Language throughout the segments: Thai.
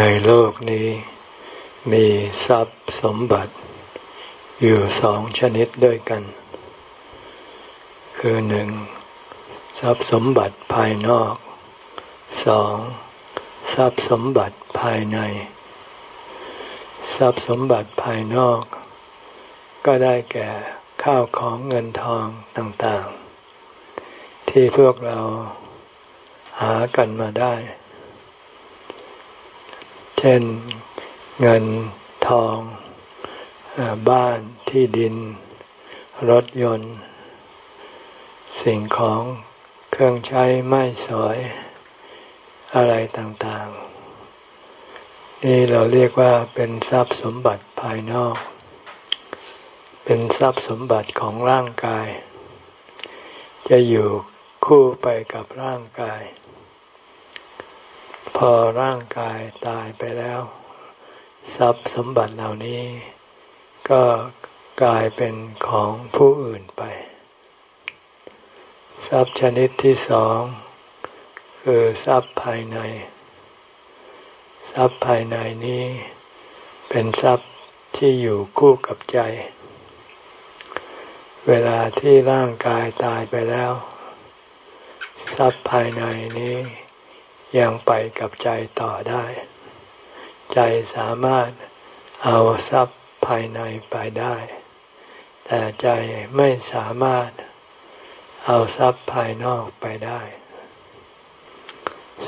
ในโลกนี้มีทรัพย์สมบัติอยู่สองชนิดด้วยกัน คือหนึ่งทรัพย์สมบัติภายนอกสองทรัพย์สมบัติภายใน ทรัพย์สมบัติภายนอก ก็ได้แก่ข้าวของเงินทองต่างๆ ที่พวกเราหากันมาได้ ช่น เงินทองบ้านที่ดิน รถยนต์ สิ่งของเครื่องใช้ไม้สอยอะไรต่างๆ นี่เราเรียกว่าเป็นทรัพย์สมบัติภายนอก เป็นทรัพย์สมบัติของร่างกาย จะอยู่คู่ไปกับร่างกาย อร่างกายตายไปแล้ว ทรัพย์สมบัติเหล่านี้ ก็กลายเป็นของผู้อื่นไป ทรัพย์ชนิดที่สอง คือทรัพย์ภายใน ทรัพย์ภายในนี้ เป็นทรัพย์ที่อยู่คู่กับใจ เวลาที่ร่างกายตายไปแล้ว ทรัพย์ภายในนี้ ยังไปกับใจต่อได้ ใจสามารถเอาทรัพย์ภายในไปได้ แต่ใจไม่สามารถเอาทรัพย์ภายนอกไปได้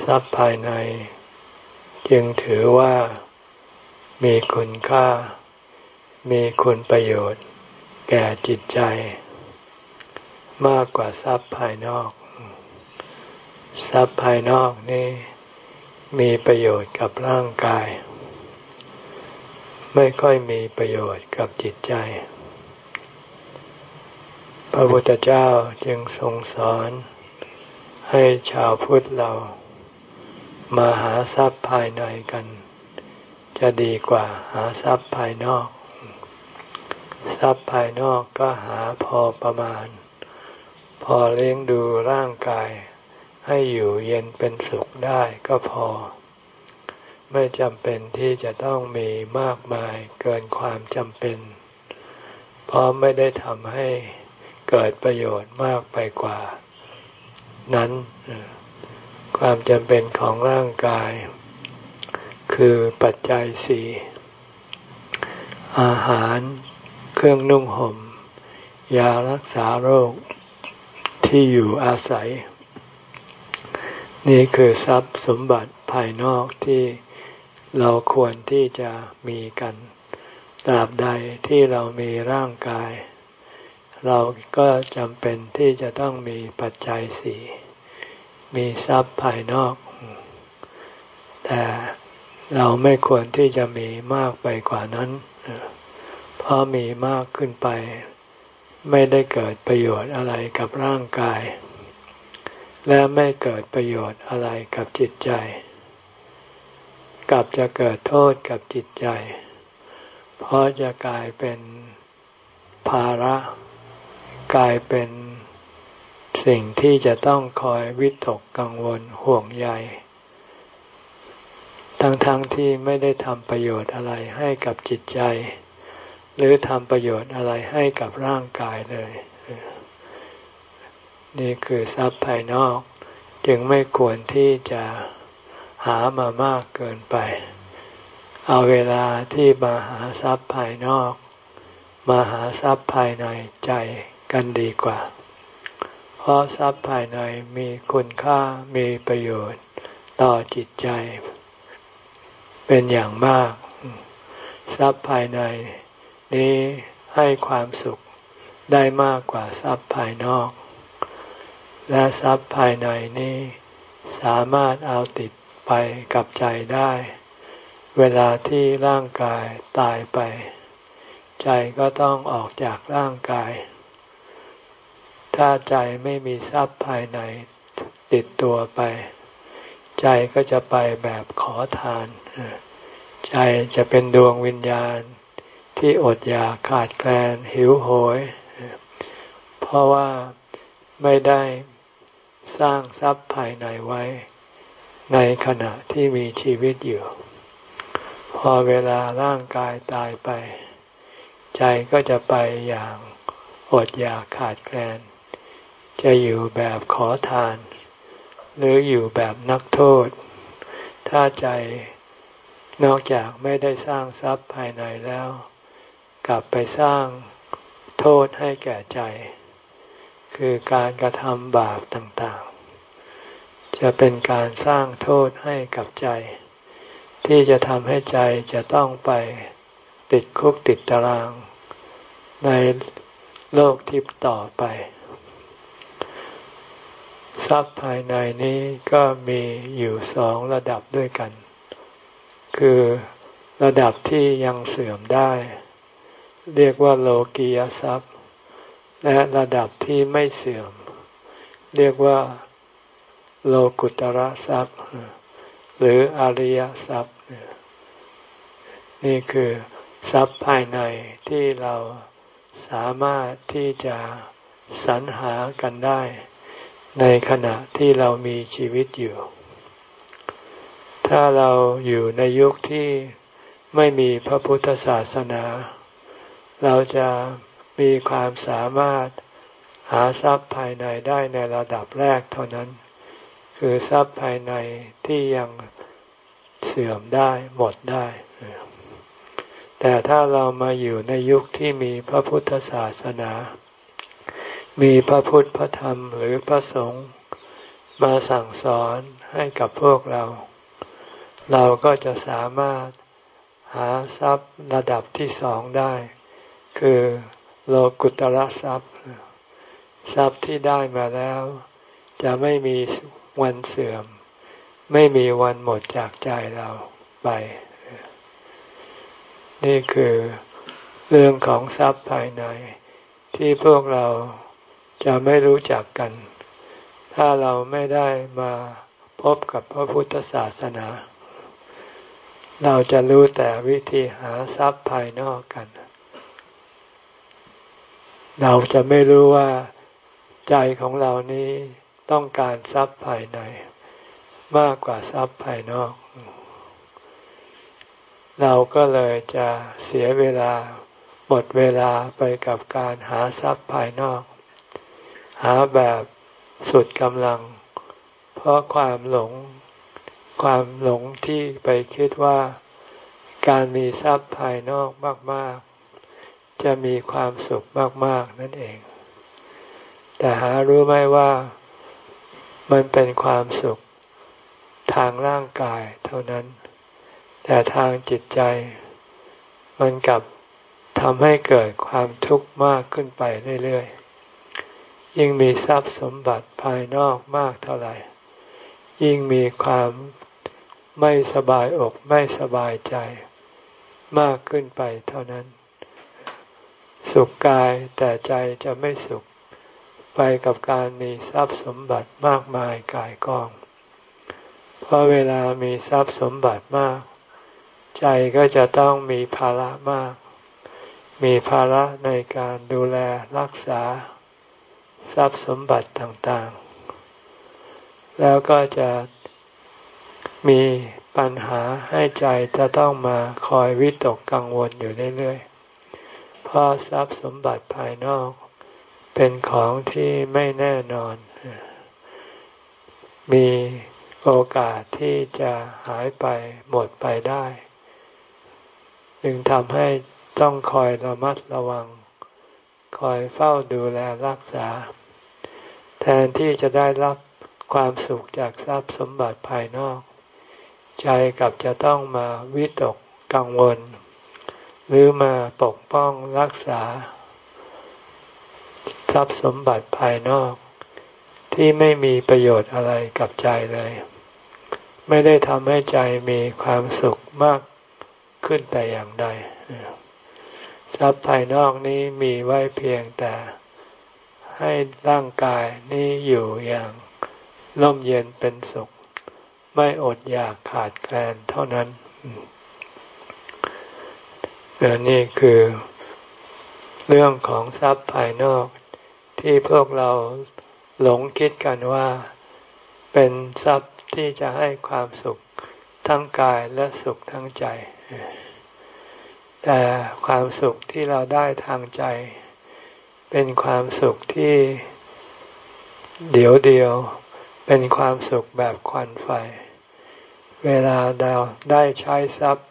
ทรัพย์ภายใน จึงถือว่ามีคุณค่า มีคุณประโยชน์ แก่จิตใจ มากกว่าทรัพย์ภายนอก ทรัพย์ภายนอกนี่มีประโยชน์กับร่างกาย ไม่ค่อยมีประโยชน์กับจิตใจ พระพุทธเจ้าจึงทรงสอนให้ชาวพุทธเรา มาหาทรัพย์ภายในกัน จะดีกว่าหาทรัพย์ภายนอก ทรัพย์ภายนอกก็หาพอประมาณ พอเลี้ยงดูร่างกาย ให้อยู่เย็นเป็นสุขได้ก็พอ ไม่จำเป็นที่จะต้องมีมากมายเกินความจำเป็น เพราะไม่ได้ทำให้เกิดประโยชน์มากไปกว่า นั้น ความจำเป็นของร่างกาย คือปัจจัยสี่อาหารเครื่องนุ่งหม่ม ยารักษาโรคที่อยู่อาศัย นี่คือทรัพย์สมบัติภายนอกที่เราควรที่จะมีกันตราบใดที่เรามีร่างกาย เราก็จำเป็นที่จะต้องมีปัจจัยสี่มีทรัพย์ภายนอก แต่เราไม่ควรที่จะมีมากไปกว่านั้น เพราะมีมากขึ้นไป ไม่ได้เกิดประโยชน์อะไรกับร่างกาย และไม่เกิดประโยชน์อะไรกับจิตใจ กลับจะเกิดโทษกับจิตใจ เพราะจะกลายเป็นภาระ กลายเป็นสิ่งที่จะต้องคอยวิตกกังวลห่วงใย ทั้งๆทที่ไม่ได้ทำประโยชน์อะไรให้กับจิตใจ หรือทำประโยชน์อะไรให้กับร่างกายเลย นี่คือทรัพย์ภายนอก จึงไม่ควรที่จะหามามากเกินไป เอาเวลาที่มาหาทรัพย์ภายนอก มาหาทรัพย์ภายในใจกันดีกว่า เพราะทรัพย์ภายในมีคุณค่ามีประโยชน์ต่อจิตใจ เป็นอย่างมาก ทรัพย์ภายใน นี้ให้ความสุขได้มากกว่าทรัพย์ภายนอก และทรัพย์ภายในนี้สามารถเอาติดไปกับใจได้ เวลาที่ร่างกายตายไป ใจก็ต้องออกจากร่างกาย ถ้าใจไม่มีทรัพย์ภายในติดตัวไป ใจก็จะไปแบบขอทาน ใจจะเป็นดวงวิญญาณที่อดอยากขาดแคลนหิวโหย เพราะว่าไม่ได้ สร้างทรัพย์ภายในไว้ ในขณะที่มีชีวิตอยู่ พอเวลาร่างกายตายไป ใจก็จะไปอย่างอดอยากขาดแคลน จะอยู่แบบขอทาน หรืออยู่แบบนักโทษ ถ้าใจนอกจากไม่ได้สร้างทรัพย์ภายในแล้ว กลับไปสร้างโทษให้แก่ใจ คือการกระทำบาปต่างๆ จะเป็นการสร้างโทษให้กับใจ ที่จะทำให้ใจจะต้องไปติดคุกติดตาราง ในโลกทิพย์ต่อไป ทรัพย์ภายในนี้ก็มีอยู่สองระดับด้วยกัน คือระดับที่ยังเสื่อมได้ เรียกว่าโลกียทรัพย์ และระดับที่ไม่เสื่อม เรียกว่าโลกุตระทรัพย์ หรืออริยทรัพย์ นี่คือทรัพย์ภายในที่เราสามารถที่จะสรรหากันได้ ในขณะที่เรามีชีวิตอยู่ ถ้าเราอยู่ในยุคที่ไม่มีพระพุทธศาสนา เราจะ มีความสามารถหาทรัพย์ภายในได้ในระดับแรกเท่านั้น คือทรัพย์ภายในที่ยังเสื่อมได้หมดได้ แต่ถ้าเรามาอยู่ในยุคที่มีพระพุทธศาสนา มีพระพุทธพระธรรมหรือพระสงฆ์มาสั่งสอนให้กับพวกเรา เราก็จะสามารถหาทรัพย์ระดับที่สองได้ คือ โลกุตระทรัพย์ ทรัพย์ที่ได้มาแล้ว จะไม่มีวันเสื่อม ไม่มีวันหมดจากใจเราไป นี่คือเรื่องของทรัพย์ภายใน ที่พวกเราจะไม่รู้จักกัน ถ้าเราไม่ได้มาพบกับพระพุทธศาสนา เราจะรู้แต่วิธีหาทรัพย์ภายนอกกัน เราจะไม่รู้ว่าใจของเรานี้ต้องการทรัพย์ภายใน มากกว่าทรัพย์ภายนอก เราก็เลยจะเสียเวลาหมดเวลาไปกับการหาทรัพย์ภายนอก หาแบบสุดกำลัง เพราะความหลงความหลงที่ไปคิดว่าการมีทรัพย์ภายนอกมาก ๆ จะมีความสุขมาก ๆ นั่นเอง แต่หารู้ไหมว่ามันเป็นความสุขทางร่างกายเท่านั้น แต่ทางจิตใจ มันกลับทำให้เกิดความทุกข์มากขึ้นไปเรื่อยๆ ยิ่งมีทรัพย์สมบัติภายนอกมากเท่าไหร่ ยิ่งมีความไม่สบายอกไม่สบายใจ มากขึ้นไปเท่านั้น สุขกายแต่ใจจะไม่สุข ไปกับการมีทรัพย์สมบัติมากมายกายกอง เพราะเวลามีทรัพย์สมบัติมาก ใจก็จะต้องมีภาระมาก มีภาระในการดูแลรักษา ทรัพย์สมบัติต่างๆ แล้วก็จะมีปัญหาให้ใจจะต้องมาคอยวิตกกังวลอยู่เรื่อยๆ เพราะทรัพย์สมบัติภายนอก เป็นของที่ไม่แน่นอน มีโอกาสที่จะหายไปหมดไปได้ จึงทำให้ต้องคอยระมัดระวัง คอยเฝ้าดูแลรักษา แทนที่จะได้รับความสุขจากทรัพย์สมบัติภายนอก ใจกับจะต้องมาวิตกกังวล หรือมาปกป้องรักษา ทรัพย์สมบัติภายนอก ที่ไม่มีประโยชน์อะไรกับใจเลย ไม่ได้ทำให้ใจมีความสุขมากขึ้นแต่อย่างใดทรัพย์ภายนอกนี้มีไว้เพียงแต่ให้ร่างกายนี้อยู่อย่างร่มเย็นเป็นสุข ไม่อดอยากขาดแคลนเท่านั้น นี่คือเรื่องของทรัพย์ภายนอกที่พวกเราหลงคิดกันว่า เป็นทรัพย์ที่จะให้ความสุขทั้งกายและสุขทั้งใจ แต่ความสุขที่เราได้ทางใจ เป็นความสุขที่เดียวเดียว เป็นความสุขแบบควันไฟ เวลาเราได้ใช้ทรัพย์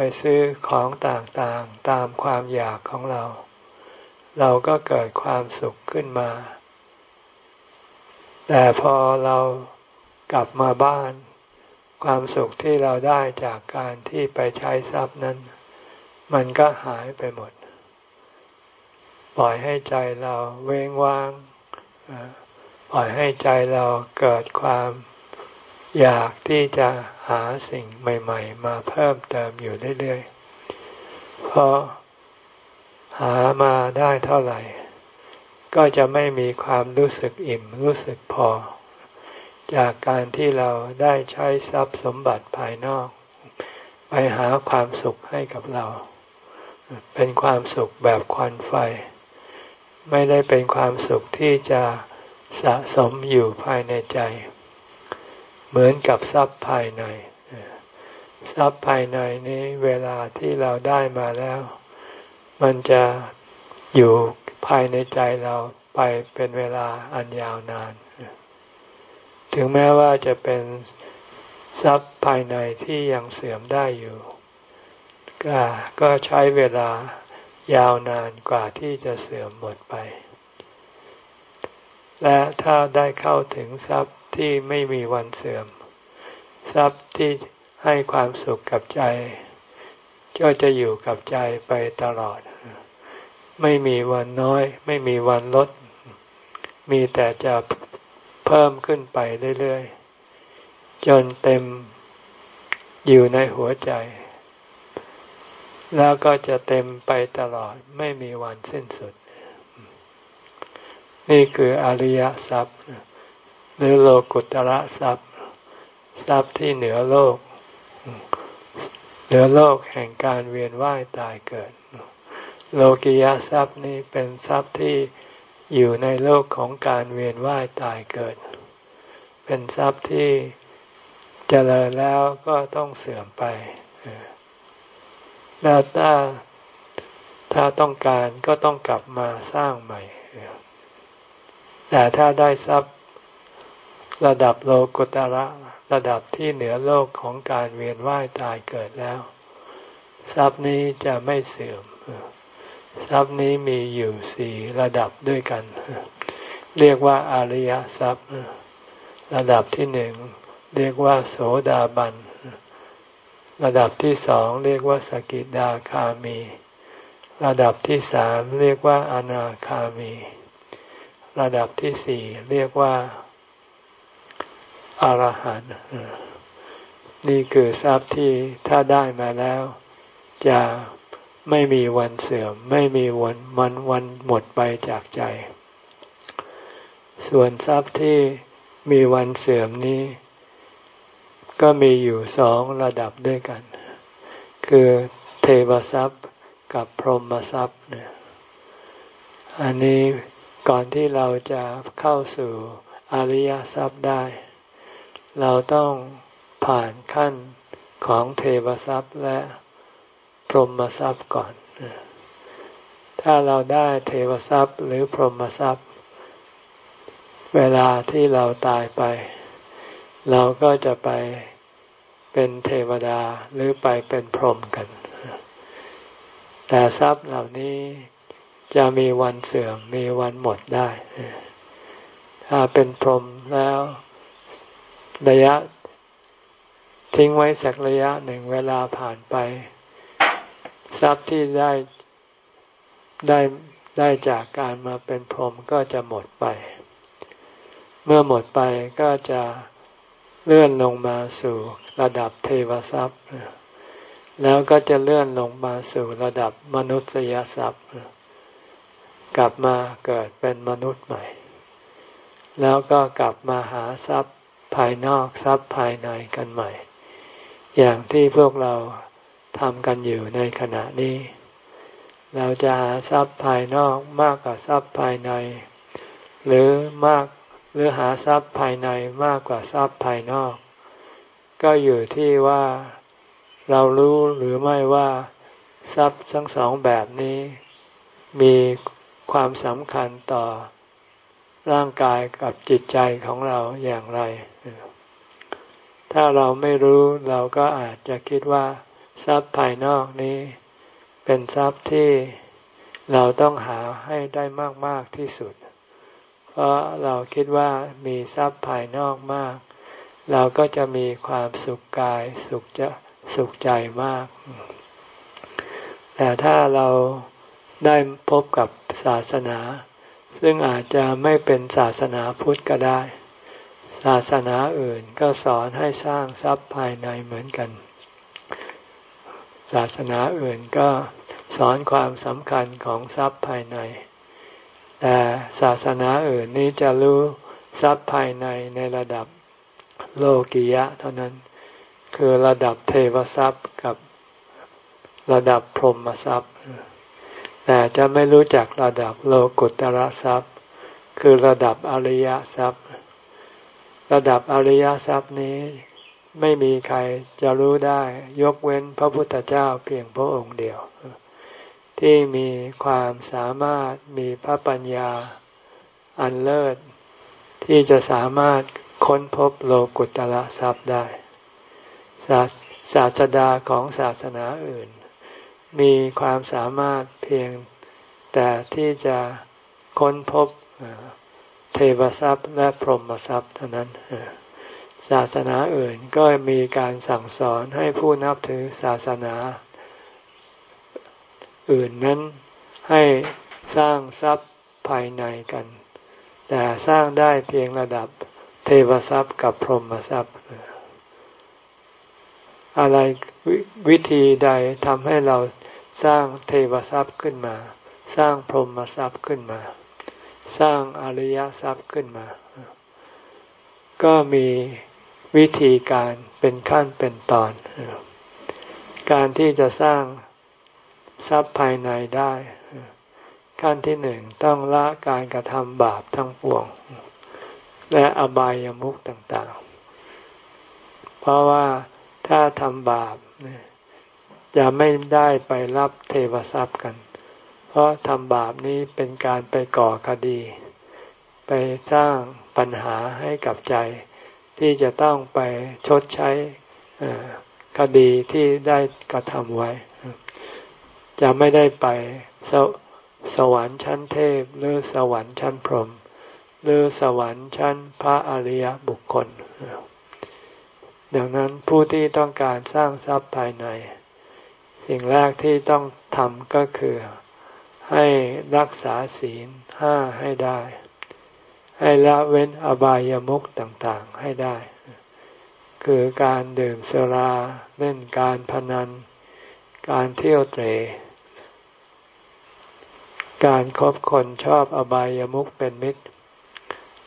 ไปซื้อของต่างๆตามความอยากของเรา เราก็เกิดความสุขขึ้นมา แต่พอเรากลับมาบ้าน ความสุขที่เราได้จากการที่ไปใช้ทรัพย์นั้น มันก็หายไปหมด ปล่อยให้ใจเราเว้งว่าง ปล่อยให้ใจเราเกิดความ อยากที่จะหาสิ่งใหม่ ๆ มาเพิ่มเติมอยู่เรื่อยๆ เพราะหามาได้เท่าไหร่ ก็จะไม่มีความรู้สึกอิ่มรู้สึกพอ จากการที่เราได้ใช้ทรัพย์สมบัติภายนอก ไปหาความสุขให้กับเรา เป็นความสุขแบบควันไฟ ไม่ได้เป็นความสุขที่จะสะสมอยู่ภายในใจ เหมือนกับทรัพย์ภายใน ทรัพย์ภายในนี้เวลาที่เราได้มาแล้ว มันจะอยู่ภายในใจเราไปเป็นเวลาอันยาวนาน ถึงแม้ว่าจะเป็นทรัพย์ภายในที่ยังเสื่อมได้อยู่ ก็ก็ใช้เวลายาวนานกว่าที่จะเสื่อมหมดไป และถ้าได้เข้าถึงทรัพย์ ที่ไม่มีวันเสื่อม ทรัพย์ที่ให้ความสุขกับใจก็จะอยู่กับใจไปตลอด ไม่มีวันน้อย ไม่มีวันลด มีแต่จะเพิ่มขึ้นไปเรื่อยๆ จนเต็มอยู่ในหัวใจ แล้วก็จะเต็มไปตลอดไม่มีวันสิ้นสุด นี่คืออริยทรัพย์ หรือโลกุตระทรัพย์ ทรัพย์ที่เหนือโลก เหนือโลกแห่งการเวียนว่ายตายเกิด โลกิยทรัพย์นี้เป็นทรัพย์ที่อยู่ในโลกของการเวียนว่ายตายเกิด เป็นทรัพย์ที่เจริญแล้วก็ต้องเสื่อมไปแล้วถ้าถ้าต้องการก็ต้องกลับมาสร้างใหม่ แต่ถ้าได้ทรัพย์ ระดับโลกุตระระดับที่เหนือโลกของการเวียนว่ายตายเกิดแล้ว ทรัพย์นี้จะไม่เสื่อม ทรัพย์นี้มีอยู่สี่ระดับด้วยกัน เรียกว่าอริยทรัพย์ ระดับที่หนึ่งเรียกว่า โสดาบัน ระดับที่สองเรียกว่าสกิดาคามี ระดับที่สามเรียกว่าอนาคามี ระดับที่สี่เรียกว่า อรหันต์นี่คือทรัพย์ที่ถ้าได้มาแล้ว จะไม่มีวันเสื่อม ไม่มีวันมันวันหมดไปจากใจ ส่วนทรัพย์ที่มีวันเสื่อมนี้ ก็มีอยู่สองระดับด้วยกัน คือเทวทรัพย์กับพรหมทรัพย์เนี่ยอันนี้ก่อนที่เราจะเข้าสู่อริยทรัพย์ได้ เราต้องผ่านขั้นของเทวทรัพย์และพรหมทรัพย์ก่อน ถ้าเราได้เทวทรัพย์หรือพรหมทรัพย์ เวลาที่เราตายไป เราก็จะไปเป็นเทวดาหรือไปเป็นพรหมกัน แต่ทรัพย์เหล่านี้จะมีวันเสื่อมมีวันหมดได้ ถ้าเป็นพรหมแล้ว ระยะ ทิ้งไว้สักระยะหนึ่งเวลาผ่านไป ทรัพย์ที่ได้ได้ได้จากการมาเป็นพรหมก็จะหมดไป เมื่อหมดไปก็จะเลื่อนลงมาสู่ระดับเทวทรัพย์ แล้วก็จะเลื่อนลงมาสู่ระดับมนุษยทรัพย์ กลับมาเกิดเป็นมนุษย์ใหม่ แล้วก็กลับมาหาทรัพย์ ภายนอกทรัพย์ภายในกันใหม่ อย่างที่พวกเราทำกันอยู่ในขณะนี้ เราจะหาทรัพย์ภายนอกมากกว่าทรัพย์ภายใน หรือมากหรือหาทรัพย์ภายในมากกว่าทรัพย์ภายนอก ก็อยู่ที่ว่าเรารู้หรือไม่ว่าทรัพย์ทั้งสองแบบนี้ มีความสำคัญต่อ ร่างกายกับจิตใจของเราอย่างไร ถ้าเราไม่รู้เราก็อาจจะคิดว่า ทรัพย์ภายนอกนี้ เป็นทรัพย์ที่เราต้องหาให้ได้มาก ๆ ที่สุด เพราะเราคิดว่ามีทรัพย์ภายนอกมาก เราก็จะมีความสุขกายสุขจะสุขใจมาก แต่ถ้าเราได้พบกับศาสนา ซึ่งอาจจะไม่เป็นศาสนาพุทธก็ได้ ศาสนาอื่นก็สอนให้สร้างทรัพย์ภายในเหมือนกัน ศาสนาอื่นก็สอนความสำคัญของทรัพย์ภายใน แต่ศาสนาอื่นนี้จะรู้ทรัพย์ภายในในระดับโลกียะ เท่านั้น คือระดับเทวทรัพย์กับระดับพรหมทรัพย์ แต่จะไม่รู้จักระดับโลกุตระทรัพย์ คือระดับอริยทรัพย์ ระดับอริยทรัพย์นี้ไม่มีใครจะรู้ได้ยกเว้นพระพุทธเจ้าเพียงพระองค์เดียว ที่มีความสามารถมีพระปัญญาอันเลิศ ที่จะสามารถค้นพบโลกุตละทรัพย์ได้ ศาสดาของศาสนาอื่น มีความสามารถเพียง แต่ที่จะค้นพบเทวทรัพย์และพรหมทรัพย์เท่านั้นศาสนาอื่นก็มีการสั่งสอนให้ผู้นับถือศาสนา อื่นนั้นให้สร้างทรัพย์ภายในกัน แต่สร้างได้เพียงระดับเทวทรัพย์กับพรหมทรัพย์ อะไรววิธีใดทำให้เราสร้างเทวทรัพย์ขึ้นมา สร้างพรหมทรัพย์ขึ้นมา สร้างอริยทรัพย์ขึ้นมา ก็มีวิธีการเป็นขั้นเป็นตอน การที่จะสร้างทรัพย์ภายในได้ ขั้นที่หนึ่งต้องละการกระทำบาปทั้งปวง และอบายามุขต่างๆ เพราะว่า ถ้าทำบาปจะไม่ได้ไปรับเทวทรัพย์กัน เพราะทำบาปนี้เป็นการไปก่อคดี ไปสร้างปัญหาให้กับใจ ที่จะต้องไปชดใช้คดีที่ได้กระทำไว้ จะไม่ได้ไปสสวรรค์ชั้นเทพ หรือสวรรค์ชั้นพรหมหรือสวรรค์ชั้นพระอริยบุคคล ดังนั้นผู้ที่ต้องการสร้างทรัพย์ภายใน สิ่งแรกที่ต้องทำก็คือให้รักษาศีลห้าให้ได้ ให้ละเว้นอบายามุขต่างๆให้ได้ คือการดื่มสุราเล่นการพนัน การเที่ยวเตะการครบคนชอบอบายามุขเป็นมิตร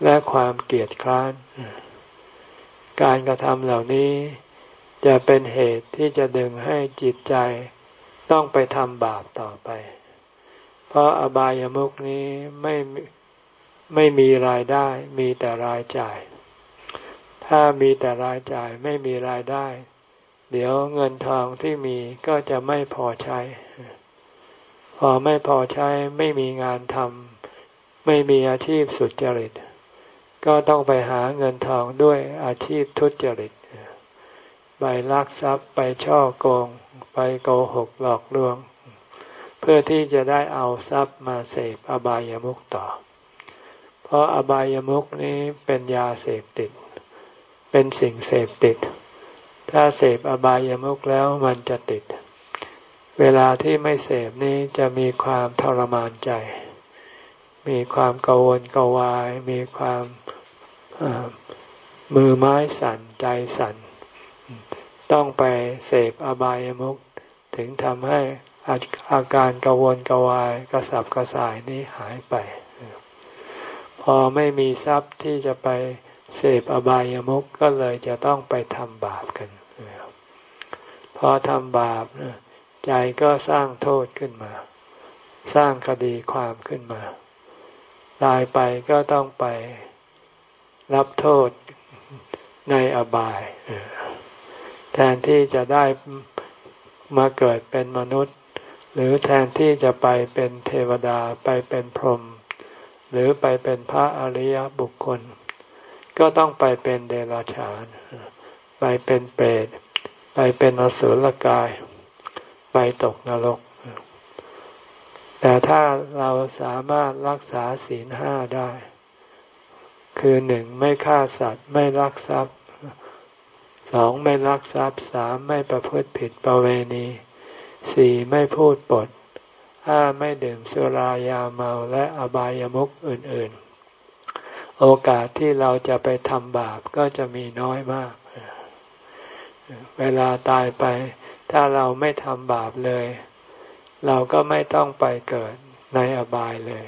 และความเกลียดคร้าน การกระทำเหล่านี้จะเป็นเหตุที่จะดึงให้จิตใจต้องไปทำบาปต่อไป เพราะอบายามุขนี้ไม่ไม่มีรายได้ มีแต่รายจ่าย ถ้ามีแต่รายจ่ายไม่มีรายได้ เดี๋ยวเงินทองที่มีก็จะไม่พอใช้ พอไม่พอใช้ไม่มีงานทำไม่มีอาชีพสุจริต ก็ต้องไปหาเงินทองด้วยอาชีพทุจริต ไปลักทรัพย์ไปช่อโกง ไปโกหกหลอกลวง เพื่อที่จะได้เอาทรัพย์มาเสพอบายามุขต่อ เพราะอบายามุขนี้เป็นยาเสพติด เป็นสิ่งเสพติด ถ้าเสพอบายามุขแล้วมันจะติด เวลาที่ไม่เสพนี้จะมีความทรมานใจ มีความกังวลกวาย มีความมือไม้สั่นใจสั่น ต้องไปเสพอบายามุขถึงทำให้อาการกังวลกวายกระสับกระส่ายนี้หายไป พอไม่มีทรัพย์ที่จะไปเสพอบายามุขก็เลยจะต้องไปทำบาปกันพอทำบาปใจก็สร้างโทษขึ้นมา สร้างคดีความขึ้นมา ตายไปก็ต้องไปรับโทษในอบาย แทนที่จะได้มาเกิดเป็นมนุษย์ หรือแทนที่จะไปเป็นเทวดาไปเป็นพรหมหรือไปเป็นพระอริยบุคคล ก็ต้องไปเป็นเดรัจฉาน ไปเป็นเปรตไปเป็นอสุรกาย ไปตกนรก แต่ถ้าเราสามารถรักษาศีลห้าได้ คือหนึ่งไม่ฆ่าสัตว์ไม่ลักทรัพย์สองไม่ลักทรัพย์สามไม่ประพฤติผิดประเวณีสี่ไม่พูดปดห้าไม่ดื่มสุรายาเมาและอบายามุขอื่น ๆ โอกาสที่เราจะไปทำบาปก็จะมีน้อยมาก เวลาตายไป ถ้าเราไม่ทำบาปเลย เราก็ไม่ต้องไปเกิดในอบายเลย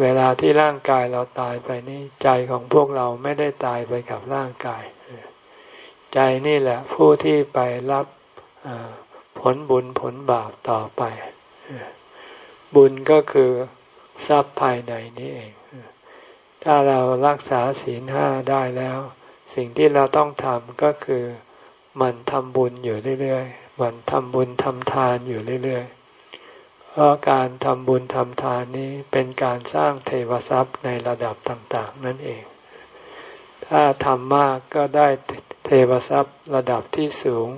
เวลาที่ร่างกายเราตายไปนี่ใจของพวกเราไม่ได้ตายไปกับร่างกาย ใจนี่แหละผู้ที่ไปรับผลบุญผลบาปต่อไป บุญก็คือทรัพย์ภายในนี้เอง ถ้าเรารักษาศีลห้าได้แล้ว สิ่งที่เราต้องทำก็คือมันทำบุญอยู่เรื่อยๆ มันทำบุญทำทานอยู่เรื่อยๆ เพราะการทำบุญทำทานนี้เป็นการสร้างเทวทรัพย์ในระดับต่าง ๆ นั่นเอง ถ้าทำมากก็ได้เทวทรัพย์ระดับที่สูง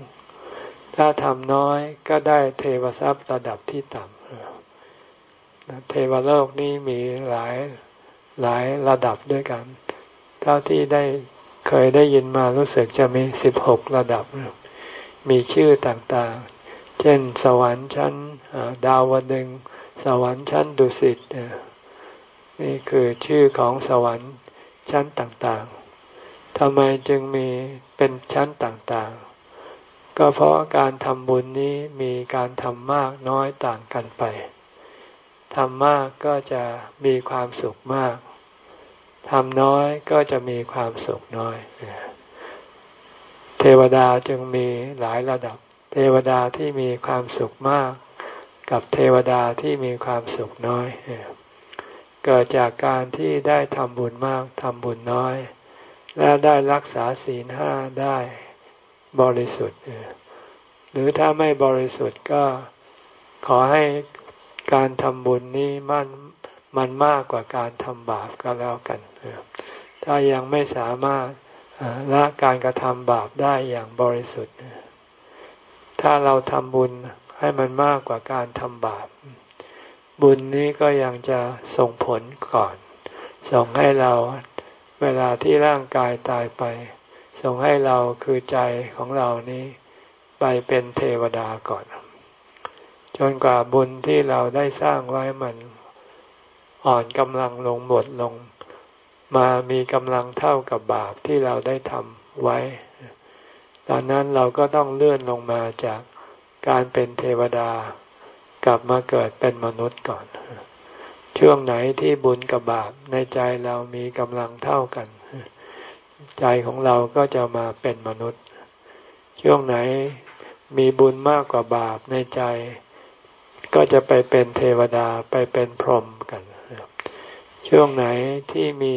ถ้าทำน้อยก็ได้เทวทรัพย์ระดับที่ต่ำเทวโลกนี้มีหลายหลายระดับด้วยกัน เท่าที่ได้เคยได้ยินมารู้สึกจะมีสิบหกระดับ มีชื่อต่างๆ เช่น สวรรค์ชั้นดาวดึง สวรรค์ชั้นดุสิตนี่คือชื่อของสวรรค์ชั้นต่างๆทำไมจึงมีเป็นชั้นต่างๆ ก็เพราะการทำบุญนี้มีการทำมากน้อยต่างกันไปทำมากก็จะมีความสุขมาก ทำน้อยก็จะมีความสุขน้อย เทวดาจึงมีหลายระดับ เทวดาที่มีความสุขมาก กับเทวดาที่มีความสุขน้อย เกิดจากการที่ได้ทำบุญมากทำบุญน้อย และได้รักษาศีลห้าได้บริสุทธิ์ หรือถ้าไม่บริสุทธิ์ก็ขอให้การทำบุญนี้มันมันมากกว่าการทำบาปก็แล้วกัน ถ้ายังไม่สามารถ ละการกระทำบาปได้อย่างบริสุทธิ์ ถ้าเราทำบุญให้มันมากกว่าการทำบาป บุญนี้ก็ยังจะส่งผลก่อน ส่งให้เราเวลาที่ร่างกายตายไป ส่งให้เราคือใจของเรานี้ไปเป็นเทวดาก่อน จนกว่าบุญที่เราได้สร้างไว้มันอ่อนกำลังลงหมดลง มามีกำลังเท่ากับบาปที่เราได้ทำไว้ ตอนนั้นเราก็ต้องเลื่อนลงมาจากการเป็นเทวดากลับมาเกิดเป็นมนุษย์ก่อน ช่วงไหนที่บุญกับบาปในใจเรามีกำลังเท่ากัน ใจของเราก็จะมาเป็นมนุษย์ ช่วงไหนมีบุญมากกว่าบาปในใจ ก็จะไปเป็นเทวดาไปเป็นพรหมกัน ช่วงไหนที่มี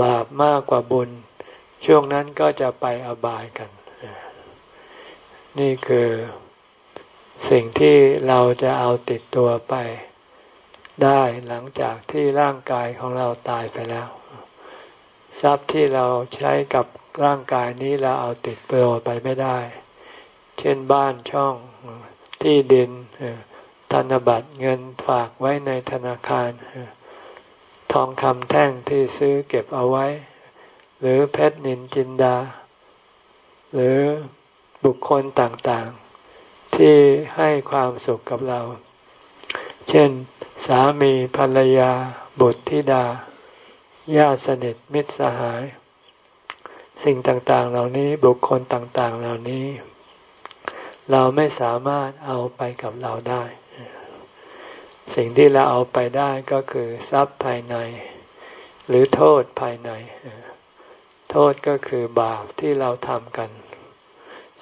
บาปมากกว่าบุญ ช่วงนั้นก็จะไปอบายกัน นี่คือสิ่งที่เราจะเอาติดตัวไปได้หลังจากที่ร่างกายของเราตายไปแล้ว ทรัพย์ที่เราใช้กับร่างกายนี้เราเอาติดตัวไปไม่ได้ เช่นบ้านช่องที่ดิน ธนบัตรเงินฝากไว้ในธนาคาร ทองคำแท่งที่ซื้อเก็บเอาไว้ หรือเพชรนินจินดา หรือบุคคลต่างๆ ที่ให้ความสุขกับเรา เช่น สามีภรรยา บุตรธิดา ญาติสนิทมิตรสหาย สิ่งต่างๆ เหล่านี้บุคคลต่างๆ เหล่านี้ เราไม่สามารถเอาไปกับเราได้ สิ่งที่เราเอาไปได้ก็คือทรัพย์ภายใน หรือโทษภายใน โทษก็คือบาปที่เราทำกัน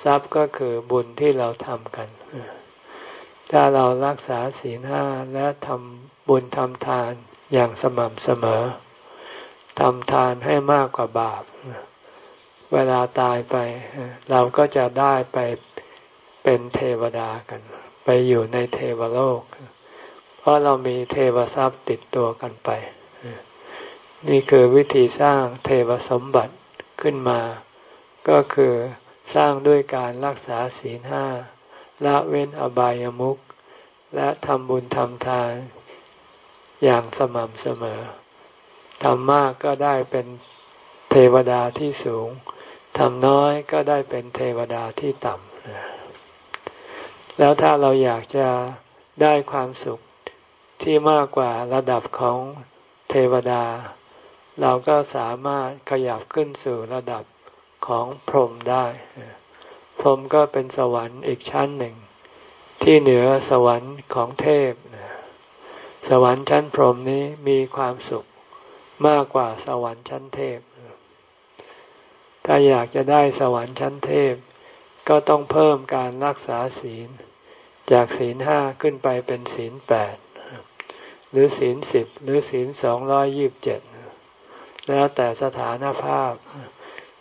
ทรัพย์ก็คือบุญที่เราทำกัน ถ้าเรารักษาศีลห้าและทำบุญทำทานอย่างสม่ำเสมอทำทานให้มากกว่าบาป เวลาตายไป เราก็จะได้ไปเป็นเทวดากัน ไปอยู่ในเทวโลกเพราะเรามีเทวทรัพย์ติดตัวกันไป นี่คือวิธีสร้างเทวสมบัติขึ้นมา ก็คือสร้างด้วยการรักษาศีลห้าละเว้นอบายามุขและทำบุญทำทานอย่างสม่ำเสมอทำมากก็ได้เป็นเทวดาที่สูงทำน้อยก็ได้เป็นเทวดาที่ต่ำแล้วถ้าเราอยากจะได้ความสุข ที่มากกว่าระดับของเทวดา เราก็สามารถขยับขึ้นสู่ระดับของพรหมได้ พรหมก็เป็นสวรรค์อีกชั้นหนึ่ง ที่เหนือสวรรค์ของเทพ สวรรค์ชั้นพรหมนี้มีความสุขมากกว่าสวรรค์ชั้นเทพ ถ้าอยากจะได้สวรรค์ชั้นเทพ ก็ต้องเพิ่มการรักษาศีล จากศีลห้าขึ้นไปเป็นศีลแปด หรือศีลสิบหรือศีลสองร้อยยิบเจ็ดแล้วแต่สถานภาพ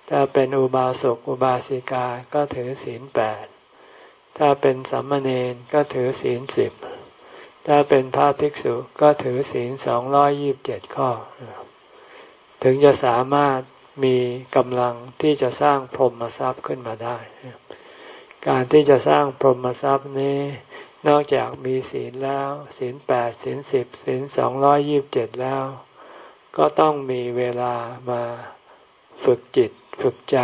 ถ้าเป็นอุบาสกอุบาสิกาก็ถือศีลแปดถ้าเป็นสัมมาเนนก็ถือศีลสิบถ้าเป็นพระภิกษุก็ถือศีลสองร้อยยิบเจ็ดข้อ ถึงจะสามารถมีกำลังที่จะสร้างพรหมทรัพย์ขึ้นมาได้ การที่จะสร้างพรหมทรัพย์นี้ นอกจากมีศีลแล้ว ศีลแปดศีลสิบศีลสองร้อยยิบเจ็ดแล้ว ก็ต้องมีเวลามาฝึกจิตฝึกใจ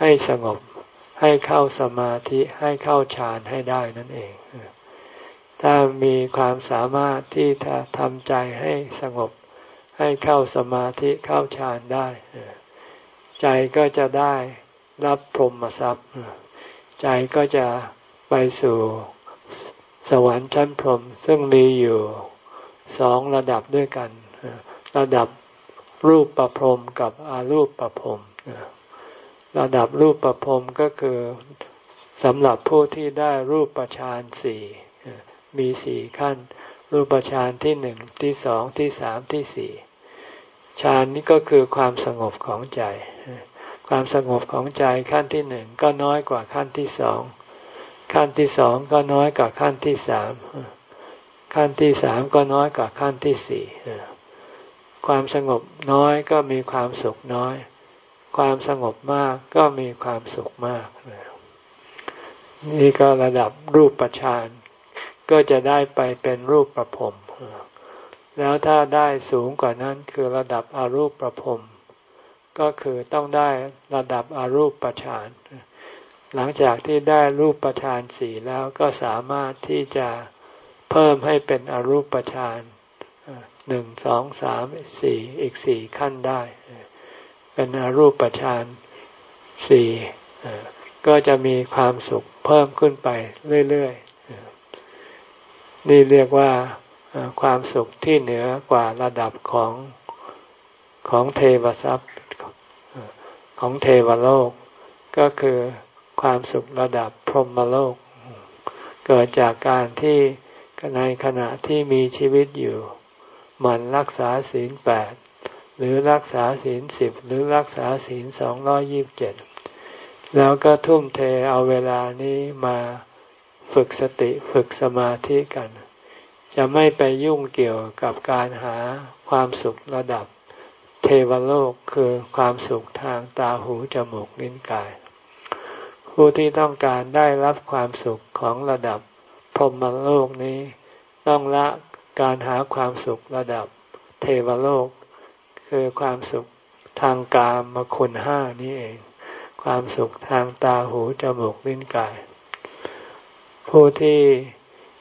ให้สงบ ให้เข้าสมาธิให้เข้าฌานให้ได้นั่นเอง ถ้ามีความสามารถที่จะทำใจให้สงบ ให้เข้าสมาธิเข้าฌานได้ ใจก็จะได้รับพรหมทรัพย์ ใจก็จะไปสู่ สวรรค์ชั้นพรหมซึ่งมีอยู่สองระดับด้วยกัน ระดับรูปประพรมกับอารูปประพรมระดับรูปประพรมก็คือสำหรับผู้ที่ได้รูปประชานสี่มีสี่ขั้น รูปฌานที่หนึ่งที่สองที่สามที่สี่ฌานนี้ก็คือความสงบของใจ ความสงบของใจขั้นที่หนึ่งก็น้อยกว่าขั้นที่สอง ขั้นที่สองก็น้อยกว่าขั้นที่สามขั้นที่สามก็น้อยกว่าขั้นที่สี่ความสงบน้อยก็มีความสุขน้อย ความสงบมากก็มีความสุขมาก นี่ก็ระดับรูปประชานก็จะได้ไปเป็นรูปประพรมแล้วถ้าได้สูงกว่านั้นคือระดับอารูปประพรมก็คือต้องได้ระดับอารูปประชาน หลังจากที่ได้รูปประชานสี่แล้วก็สามารถที่จะเพิ่มให้เป็นอรูปประชานหนึ่งสองสามสี่อีกสี่ขั้นได้ เป็นอรูปประชานสี่ก็จะมีความสุขเพิ่มขึ้นไปเรื่อยๆ นี่เรียกว่าความสุขที่เหนือกว่าระดับของของเทวทรัพย์ของเทวโลก ก็คือ ความสุขระดับพรหมโลก เกิดจากการที่ในขณะที่มีชีวิตอยู่หมั่นรักษาศีลแปดหรือรักษาศีลสิบหรือรักษาศีลสองร้อยิบเจ็ดแล้วก็ทุ่มเทเอาเวลานี้มาฝึกสติฝึกสมาธิกัน จะไม่ไปยุ่งเกี่ยวกับการหาความสุขระดับ เทวโลกคือความสุขทางตาหูจมูกลิ้นกาย ผู้ที่ต้องการได้รับความสุขของระดับพรหมโลกนี้ ต้องละการหาความสุขระดับเทวโลก คือความสุขทางกามคุณห้านี้เอง ความสุขทางตาหูจมูกลิ้นกาย ผู้ที่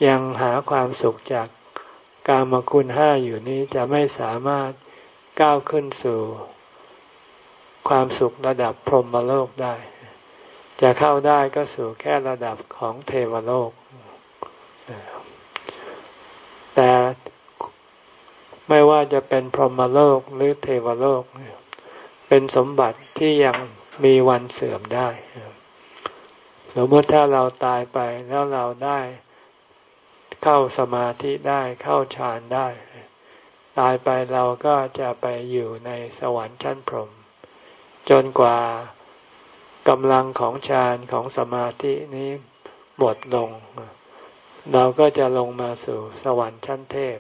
ยังหาความสุขจากกามคุณห้าอยู่นี้จะไม่สามารถก้าวขึ้นสู่ ความสุขระดับพรหมโลกได้ จะเข้าได้ก็สู่แค่ระดับของเทวโลก แต่ไม่ว่าจะเป็นพรหมโลกหรือเทวโลก เป็นสมบัติที่ยังมีวันเสื่อมได้สมมติถ้าเราตายไปแล้วเราได้เข้าสมาธิได้เข้าฌานได้ ตายไปเราก็จะไปอยู่ในสวรรค์ชั้นพรหมจนกว่า กำลังของฌานของสมาธินี้หมดลง เราก็จะลงมาสู่สวรรค์ชั้นเทพ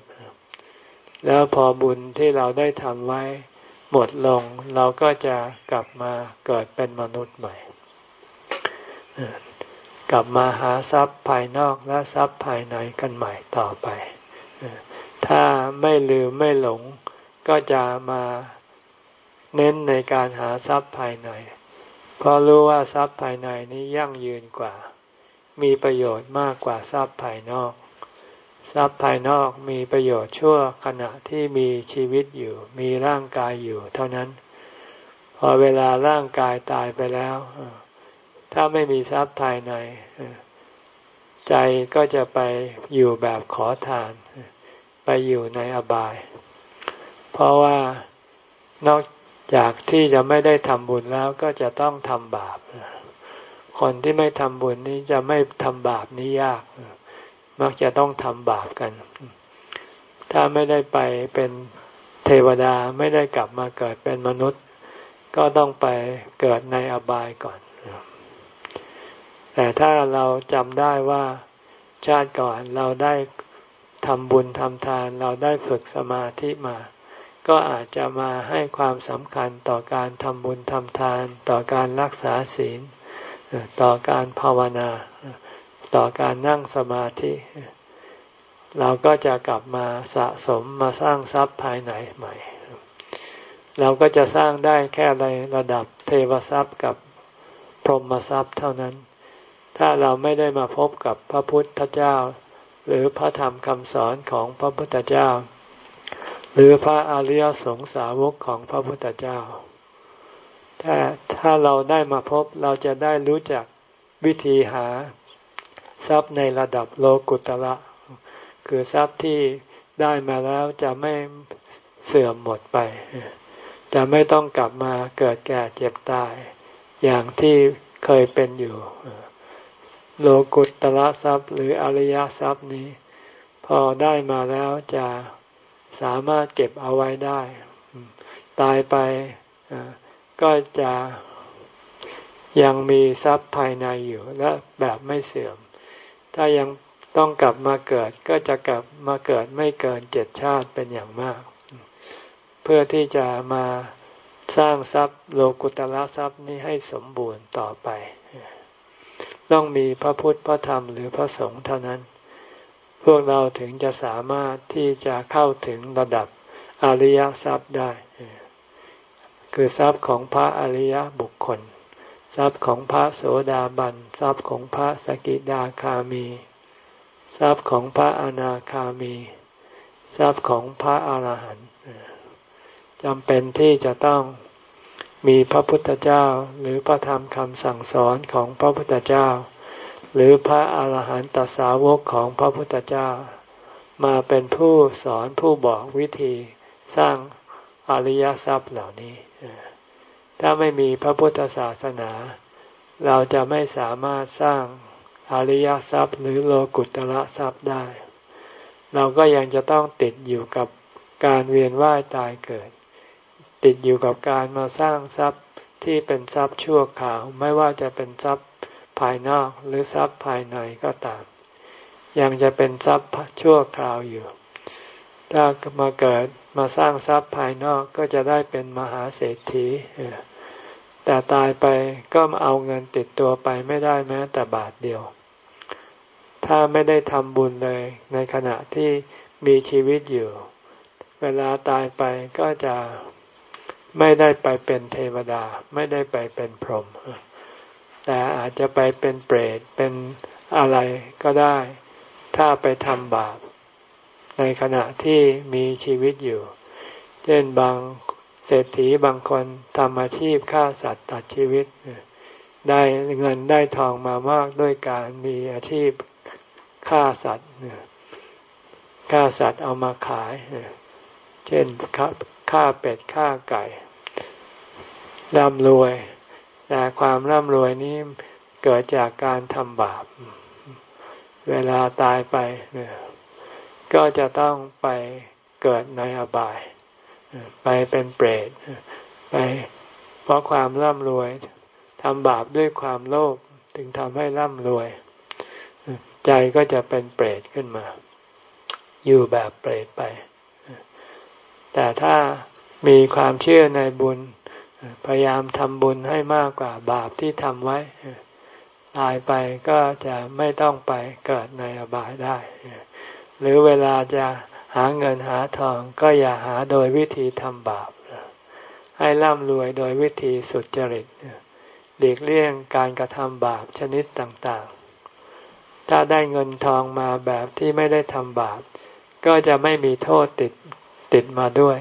แล้วพอบุญที่เราได้ทำไว้หมดลง เราก็จะกลับมาเกิดเป็นมนุษย์ใหม่ กลับมาหาทรัพย์ภายนอกและทรัพย์ภายในกันใหม่ต่อไป ถ้าไม่ลืมไม่หลงก็จะมาเน้นในการหาทรัพย์ภายใน เพราะรู้ว่าทรัพย์ภายในนี้ยั่งยืนกว่า มีประโยชน์มากกว่าทรัพย์ภายนอก ทรัพย์ภายนอกมีประโยชน์ชั่วขณะที่มีชีวิตอยู่ มีร่างกายอยู่ เท่านั้น พอเวลาร่างกายตายไปแล้ว ถ้าไม่มีทรัพย์ภายใน ใจก็จะไปอยู่แบบขอทาน ไปอยู่ในอบาย เพราะว่านอก จากที่จะไม่ได้ทำบุญแล้วก็จะต้องทำบาป คนที่ไม่ทำบุญนี้จะไม่ทำบาปนี้ยาก มักจะต้องทำบาปกัน ถ้าไม่ได้ไปเป็นเทวดาไม่ได้กลับมาเกิดเป็นมนุษย์ ก็ต้องไปเกิดในอบายก่อน แต่ถ้าเราจำได้ว่าชาติก่อนเราได้ทำบุญทำทานเราได้ฝึกสมาธิมา ก็อาจจะมาให้ความสำคัญต่อการทำบุญทำทาน ต่อการรักษาศีล ต่อการภาวนา ต่อการนั่งสมาธิ เราก็จะกลับมาสะสมมาสร้างทรัพย์ภายในใหม่ เราก็จะสร้างได้แค่ในระดับเทวทรัพย์กับพรหมทรัพย์เท่านั้น ถ้าเราไม่ได้มาพบกับพระพุทธเจ้า หรือพระธรรมคำสอนของพระพุทธเจ้า หรือพระอริยสงสาวกของพระพุทธเจ้า ถ้าถ้าเราได้มาพบเราจะได้รู้จักวิธีหาทรัพย์ในระดับโลกุตละ คือทรัพย์ที่ได้มาแล้วจะไม่เสื่อมหมดไป จะไม่ต้องกลับมาเกิดแก่เจ็บตาย อย่างที่เคยเป็นอยู่ โลกุตละทรัพย์หรืออริยทรัพย์นี้ พอได้มาแล้วจะ สามารถเก็บเอาไว้ได้ ตายไปก็จะยังมีทรัพย์ภายในอยู่และแบบไม่เสื่อม ถ้ายังต้องกลับมาเกิดก็จะกลับมาเกิดไม่เกินเจ็ดชาติเป็นอย่างมาก เพื่อที่จะมาสร้างทรัพย์โลกุตละทรัพย์นี้ให้สมบูรณ์ต่อไป ต้องมีพระพุทธพระธรรมหรือพระสงฆ์เท่านั้น พวกเราถึงจะสามารถที่จะเข้าถึงระดับอริยทรัพย์ได้ คือทรัพย์ของพระอริยบุคคล ทรัพย์ของพระโสดาบัน ทรัพย์ของพระสกิดาคามี ทรัพย์ของพระอนาคามี ทรัพย์ของพระอาหารหันต์จำเป็นที่จะต้องมีพระพุทธเจ้าหรือพระธรรมคำสั่งสอนของพระพุทธเจ้า หรือพระอาหารหันตสาวกของพระพุทธเจ้า มาเป็นผู้สอนผู้บอกวิธีสร้างอริยทรัพย์เหล่านี้ ถ้าไม่มีพระพุทธศาสนา เราจะไม่สามารถสร้างอริยทรัพย์ หรือโลกุตละทรัพย์ได้ เราก็ยังจะต้องติดอยู่กับการเวียนว่ายตายเกิด ติดอยู่กับการมาสร้างทรัพย์ที่เป็นทรัพย์ชั่วคราว ไม่ว่าจะเป็นทรัพย์ายนอกหรือทรัพย์ภายในก็ตาม ยังจะเป็นทรัพย์ชั่วคราวอยู่ ถ้ามาเกิดมาสร้างทรัพย์ภายนอกก็จะได้เป็นมหาเศรษฐีแต่ตายไปก็เอาเงินติดตัวไปไม่ได้แม้แต่บาทเดียว ถ้าไม่ได้ทำบุญเลย ในขณะที่มีชีวิตอยู่ เวลาตายไปก็จะไม่ได้ไปเป็นเทวดา ไม่ได้ไปเป็นพรหม แต่อาจจะไปเป็นเปรตเป็นอะไรก็ได้ ถ้าไปทำบาป ในขณะที่มีชีวิตอยู่ เช่นบางเศรษฐีบางคนทำอาชีพฆ่าสัตว์ตัดชีวิต ได้เงินได้ทองมามากด้วยการมีอาชีพฆ่าสัตว์ฆ่าสัตว์เอามาขาย เช่นฆ่าเป็ดฆ่าไก่ร่ำรวย แต่ความร่ำรวยนี้เกิดจากการทำบาป เวลาตายไปก็จะต้องไปเกิดในอบาย ไปเป็นเปรตไปเพราะความร่ำรวยทำบาปด้วยความโลภถึงทำให้ร่ำรวย ใจก็จะเป็นเปรตขึ้นมา อยู่แบบเปรตไป แต่ถ้ามีความเชื่อในบุญ พยายามทำบุญให้มากกว่าบาปที่ทำไว้ ตายไปก็จะไม่ต้องไปเกิดในอบายได้ หรือเวลาจะหาเงินหาทองก็อย่าหาโดยวิธีทำบาป ให้ร่ำรวยโดยวิธีสุจริตหลีกเลี่ยงการกระทำบาปชนิดต่างๆ ถ้าได้เงินทองมาแบบที่ไม่ได้ทำบาป ก็จะไม่มีโทษติดติดมาด้วย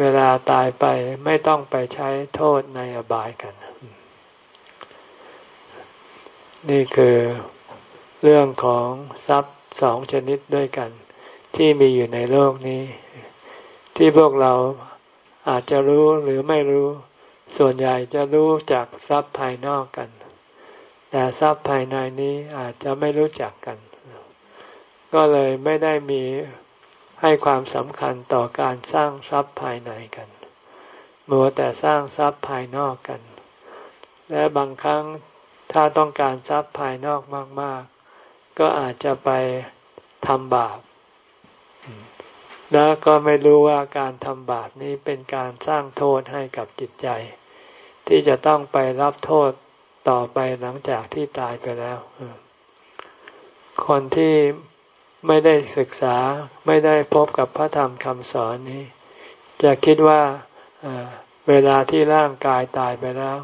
เวลาตายไปไม่ต้องไปใช้โทษในอบายกัน นี่คือเรื่องของทรัพย์สองชนิดด้วยกัน ที่มีอยู่ในโลกนี้ ที่พวกเราอาจจะรู้หรือไม่รู้ ส่วนใหญ่จะรู้จากทรัพย์ภายนอกกัน แต่ทรัพย์ภายในนี้อาจจะไม่รู้จักกัน ก็เลยไม่ได้มี ให้ความสำคัญต่อการสร้างทรัพย์ภายในกันมัวแต่สร้างทรัพย์ภายนอกกัน และบางครั้งถ้าต้องการทรัพย์ภายนอกมาก ๆ ก็อาจจะไปทำบาป แล้วก็ไม่รู้ว่าการทำบาปนี้เป็นการสร้างโทษให้กับจิตใจ ที่จะต้องไปรับโทษต่อไปหลังจากที่ตายไปแล้ว คนที่ ไม่ได้ศึกษาไม่ได้พบกับพระธรรมคำสอนนี้ จะคิดว่าเวลาที่ร่างกายตายไปแล้ว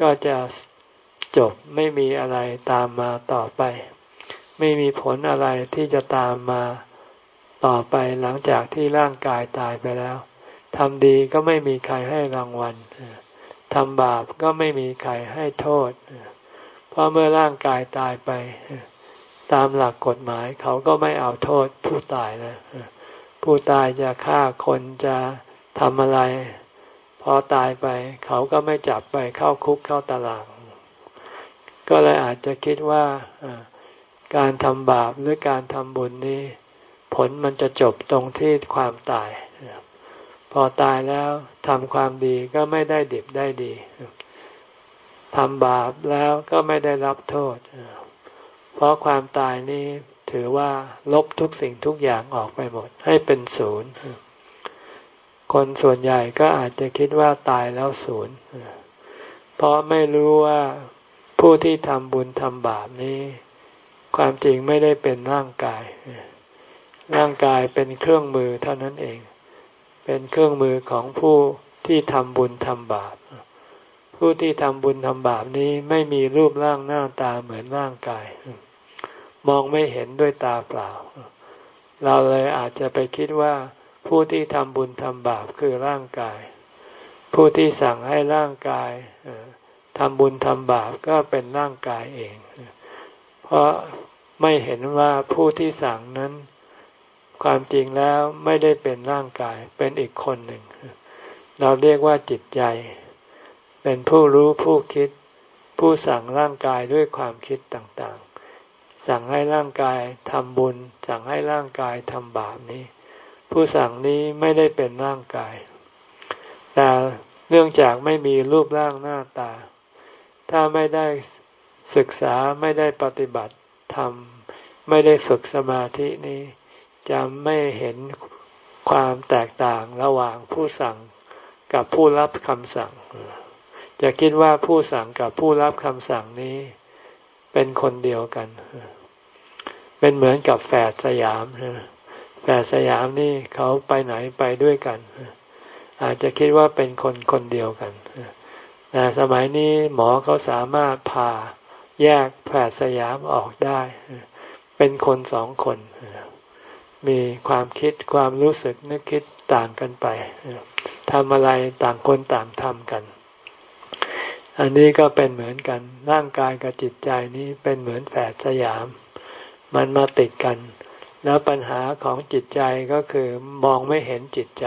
ก็จะจบไม่มีอะไรตามมาต่อไป ไม่มีผลอะไรที่จะตามมาต่อไปหลังจากที่ร่างกายตายไปแล้วทำดีก็ไม่มีใครให้รางวัลทำบาปก็ไม่มีใครให้โทษ เพราะเมื่อร่างกายตายไป ตามหลักกฎหมายเขาก็ไม่เอาโทษผู้ตายนะ ผู้ตายจะฆ่าคนจะทำอะไร พอตายไป เขาก็ไม่จับไปเข้าคุกเข้าตาราง ก็เลยอาจจะคิดว่าการทำบาปหรือการทำบุญนี้ ผลมันจะจบตรงที่ความตาย พอตายแล้วทำความดีก็ไม่ได้ดิบได้ดีทำบาปแล้วก็ไม่ได้รับโทษ ราะความตายนี้ถือว่าลบทุกสิ่งทุกอย่างออกไปหมด ให้เป็นศูนย์ คนส่วนใหญ่ก็อาจจะคิดว่าตายแล้วศูนย์ เพราะไม่รู้ว่าผู้ที่ทำบุญทำบาปนี้ ความจริงไม่ได้เป็นร่างกาย ร่างกายเป็นเครื่องมือเท่านั้นเอง เป็นเครื่องมือของผู้ที่ทำบุญทำบาป ผู้ที่ทำบุญทำบาปนี้ไม่มีรูปร่างหน้าตาเหมือนร่างกาย มองไม่เห็นด้วยตาเปล่า เราเลยอาจจะไปคิดว่าผู้ที่ทำบุญทำบาปคือร่างกาย ผู้ที่สั่งให้ร่างกายทำบุญทำบาปก็เป็นร่างกายเอง เพราะไม่เห็นว่าผู้ที่สั่งนั้น ความจริงแล้วไม่ได้เป็นร่างกายเป็นอีกคนหนึ่ง เราเรียกว่าจิตใจ เป็นผู้รู้ผู้คิด ผู้สั่งร่างกายด้วยความคิดต่างๆ สั่งให้ร่างกายทำบุญ สั่งให้ร่างกายทำบาปนี้ ผู้สั่งนี้ไม่ได้เป็นร่างกาย แต่เนื่องจากไม่มีรูปร่างหน้าตา ถ้าไม่ได้ศึกษาไม่ได้ปฏิบัติทำไม่ได้ฝึกสมาธินี้ จะไม่เห็นความแตกต่างระหว่างผู้สั่งกับผู้รับคำสั่ง จะคิดว่าผู้สั่งกับผู้รับคำสั่งนี้ เป็นคนเดียวกัน เป็นเหมือนกับแฝดสยามแฝดสยามนี่เขาไปไหนไปด้วยกัน อาจจะคิดว่าเป็นคนคนเดียวกันแต่สมัยนี้หมอเขาสามารถผ่าแยกแฝดสยามออกได้ เป็นคนสองคน มีความคิดความรู้สึกนึกคิดต่างกันไปทำอะไรต่างคนต่างทำกัน อันนี้ก็เป็นเหมือนกัน ร่างกายกับจิตใจนี้เป็นเหมือนแฝดสยาม มันมาติดกัน แล้วปัญหาของจิตใจก็คือมองไม่เห็นจิตใจ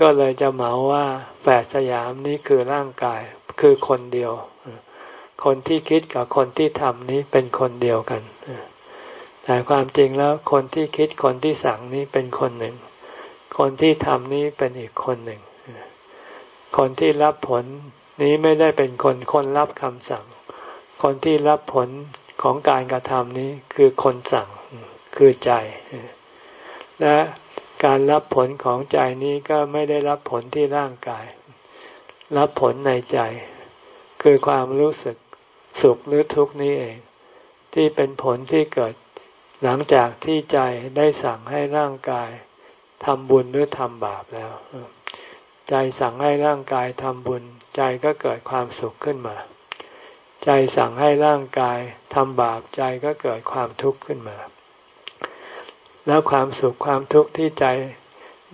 ก็เลยจะเหมาว่าแฝดสยามนี้คือร่างกายคือคนเดียว คนที่คิดกับคนที่ทำนี้เป็นคนเดียวกันแต่ความจริงแล้วคนที่คิดคนที่สั่งนี้เป็นคนหนึ่ง คนที่ทำนี้เป็นอีกคนหนึ่ง คนที่รับผล นี้ไม่ได้เป็นคนคนรับคำสั่ง คนที่รับผลของการกระทำนี้คือคนสั่งคือใจ และการรับผลของใจนี้ก็ไม่ได้รับผลที่ร่างกาย รับผลในใจ คือความรู้สึกสุขหรือทุกข์นี้เอง ที่เป็นผลที่เกิดหลังจากที่ใจได้สั่งให้ร่างกายทำบุญหรือทำบาปแล้ว ใจสั่งให้ร่างกายทำบุญ ใจก็เกิดความสุขขึ้นมา ใจสั่งให้ร่างกายทำบาปใจก็เกิดความทุกข์ขึ้นมา แล้วความสุขความทุกข์ที่ใจ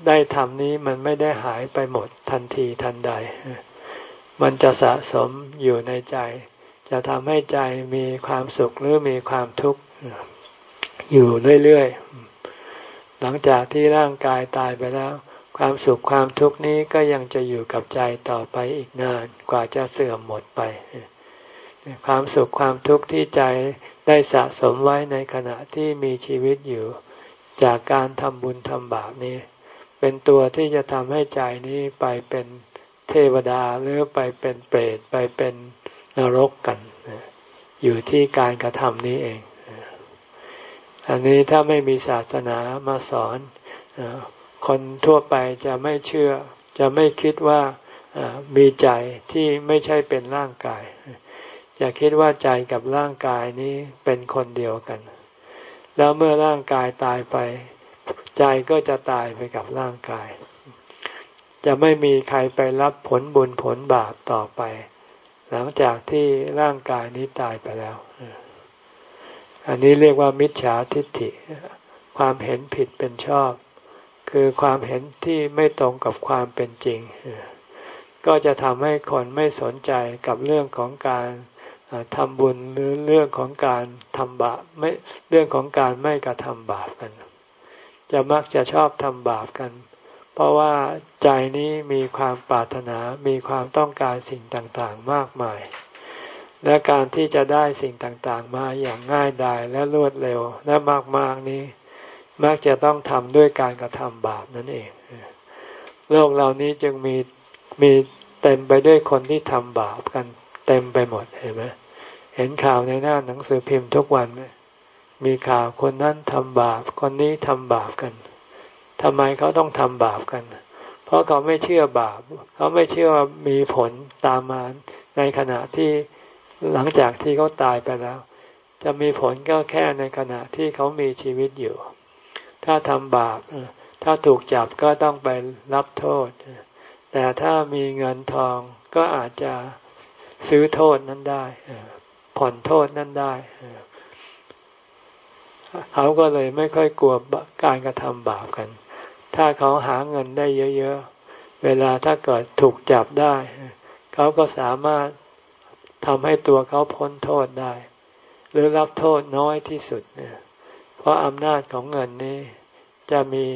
ได้ทำนี้มันไม่ได้หายไปหมดทันทีทันใด มันจะสะสมอยู่ในใจ จะทำให้ใจมีความสุขหรือมีความทุกข์อยู่เรื่อยๆ หลังจากที่ร่างกายตายไปแล้ว ความสุขความทุกข์นี้ก็ยังจะอยู่กับใจต่อไปอีกนานกว่าจะเสื่อมหมดไป ความสุขความทุกข์ที่ใจได้สะสมไว้ในขณะที่มีชีวิตอยู่ จากการทำบุญทำบาปนี้ เป็นตัวที่จะทำให้ใจนี้ไปเป็นเทวดาหรือไปเป็นเปรตไปเป็นนรกกัน อยู่ที่การกระทำนี้เอง อันนี้ถ้าไม่มีศาสนามาสอน คนทั่วไปจะไม่เชื่อ จะไม่คิดว่ามีใจที่ไม่ใช่เป็นร่างกาย จะคิดว่าใจกับร่างกายนี้เป็นคนเดียวกัน แล้วเมื่อร่างกายตายไป ใจก็จะตายไปกับร่างกาย จะไม่มีใครไปรับผลบุญผลบาปต่อไป หลังจากที่ร่างกายนี้ตายไปแล้ว อันนี้เรียกว่ามิจฉาทิฏฐิ ความเห็นผิดเป็นชอบ คือความเห็นที่ไม่ตรงกับความเป็นจริง ก็จะทำให้คนไม่สนใจกับเรื่องของการทำบุญหรือเรื่องของการทำบาปไม่เรื่องของการไม่กระทำบาปกัน จะมักจะชอบทำบาปกัน เพราะว่าใจนี้มีความปรารถนา มีความต้องการสิ่งต่างๆมากมาย และการที่จะได้สิ่งต่างๆ มาอย่างง่ายดายและรวดเร็วและมากๆนี้ มักจะต้องทำด้วยการกระทำบาปนั่นเอง โลกเหล่านี้จึงมีมีเต็มไปด้วยคนที่ทำบาปกันเต็มไปหมดเห็นไหมเห็นข่าวในหน้าหนังสือพิมพ์ทุกวันไหมมีข่าวคนนั้นทำบาป คนนี้ทำบาปกันทำไมเขาต้องทำบาปกัน เพราะเขาไม่เชื่อบาป เขาไม่เชื่อว่ามีผลตามมาในขณะที่หลังจากที่เขาตายไปแล้ว จะมีผลก็แค่ในขณะที่เขามีชีวิตอยู่ ถ้าทำบาป ถ้าถูกจับก็ต้องไปรับโทษ แต่ถ้ามีเงินทองก็อาจจะซื้อโทษนั้นได้ผ่อนโทษนั้นได้เขาก็เลยไม่ค่อยกลัวการกระทำบาปกัน ถ้าเขาหาเงินได้เยอะๆ เวลาถ้าเกิดถูกจับได้ เขาก็สามารถทำให้ตัวเขาพ้นโทษได้ หรือรับโทษน้อยที่สุดเนี่ย เพราะอำนาจของเงินนี้จะมี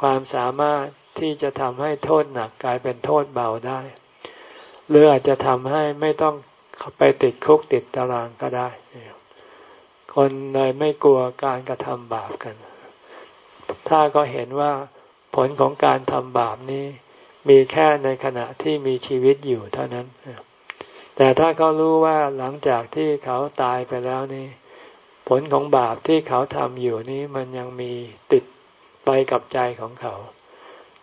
ความสามารถที่จะทำให้โทษหนักกลายเป็นโทษเบาได้ หรืออาจจะทำให้ไม่ต้องไปติดคุกติดตารางก็ได้ คนเลยไม่กลัวการกระทำบาปกัน ถ้าก็เห็นว่าผลของการทำบาปนี้ มีแค่ในขณะที่มีชีวิตอยู่เท่านั้น แต่ถ้าเขารู้ว่าหลังจากที่เขาตายไปแล้วนี่ ผลของบาปที่เขาทำอยู่นี้มันยังมีติดไปกับใจของเขา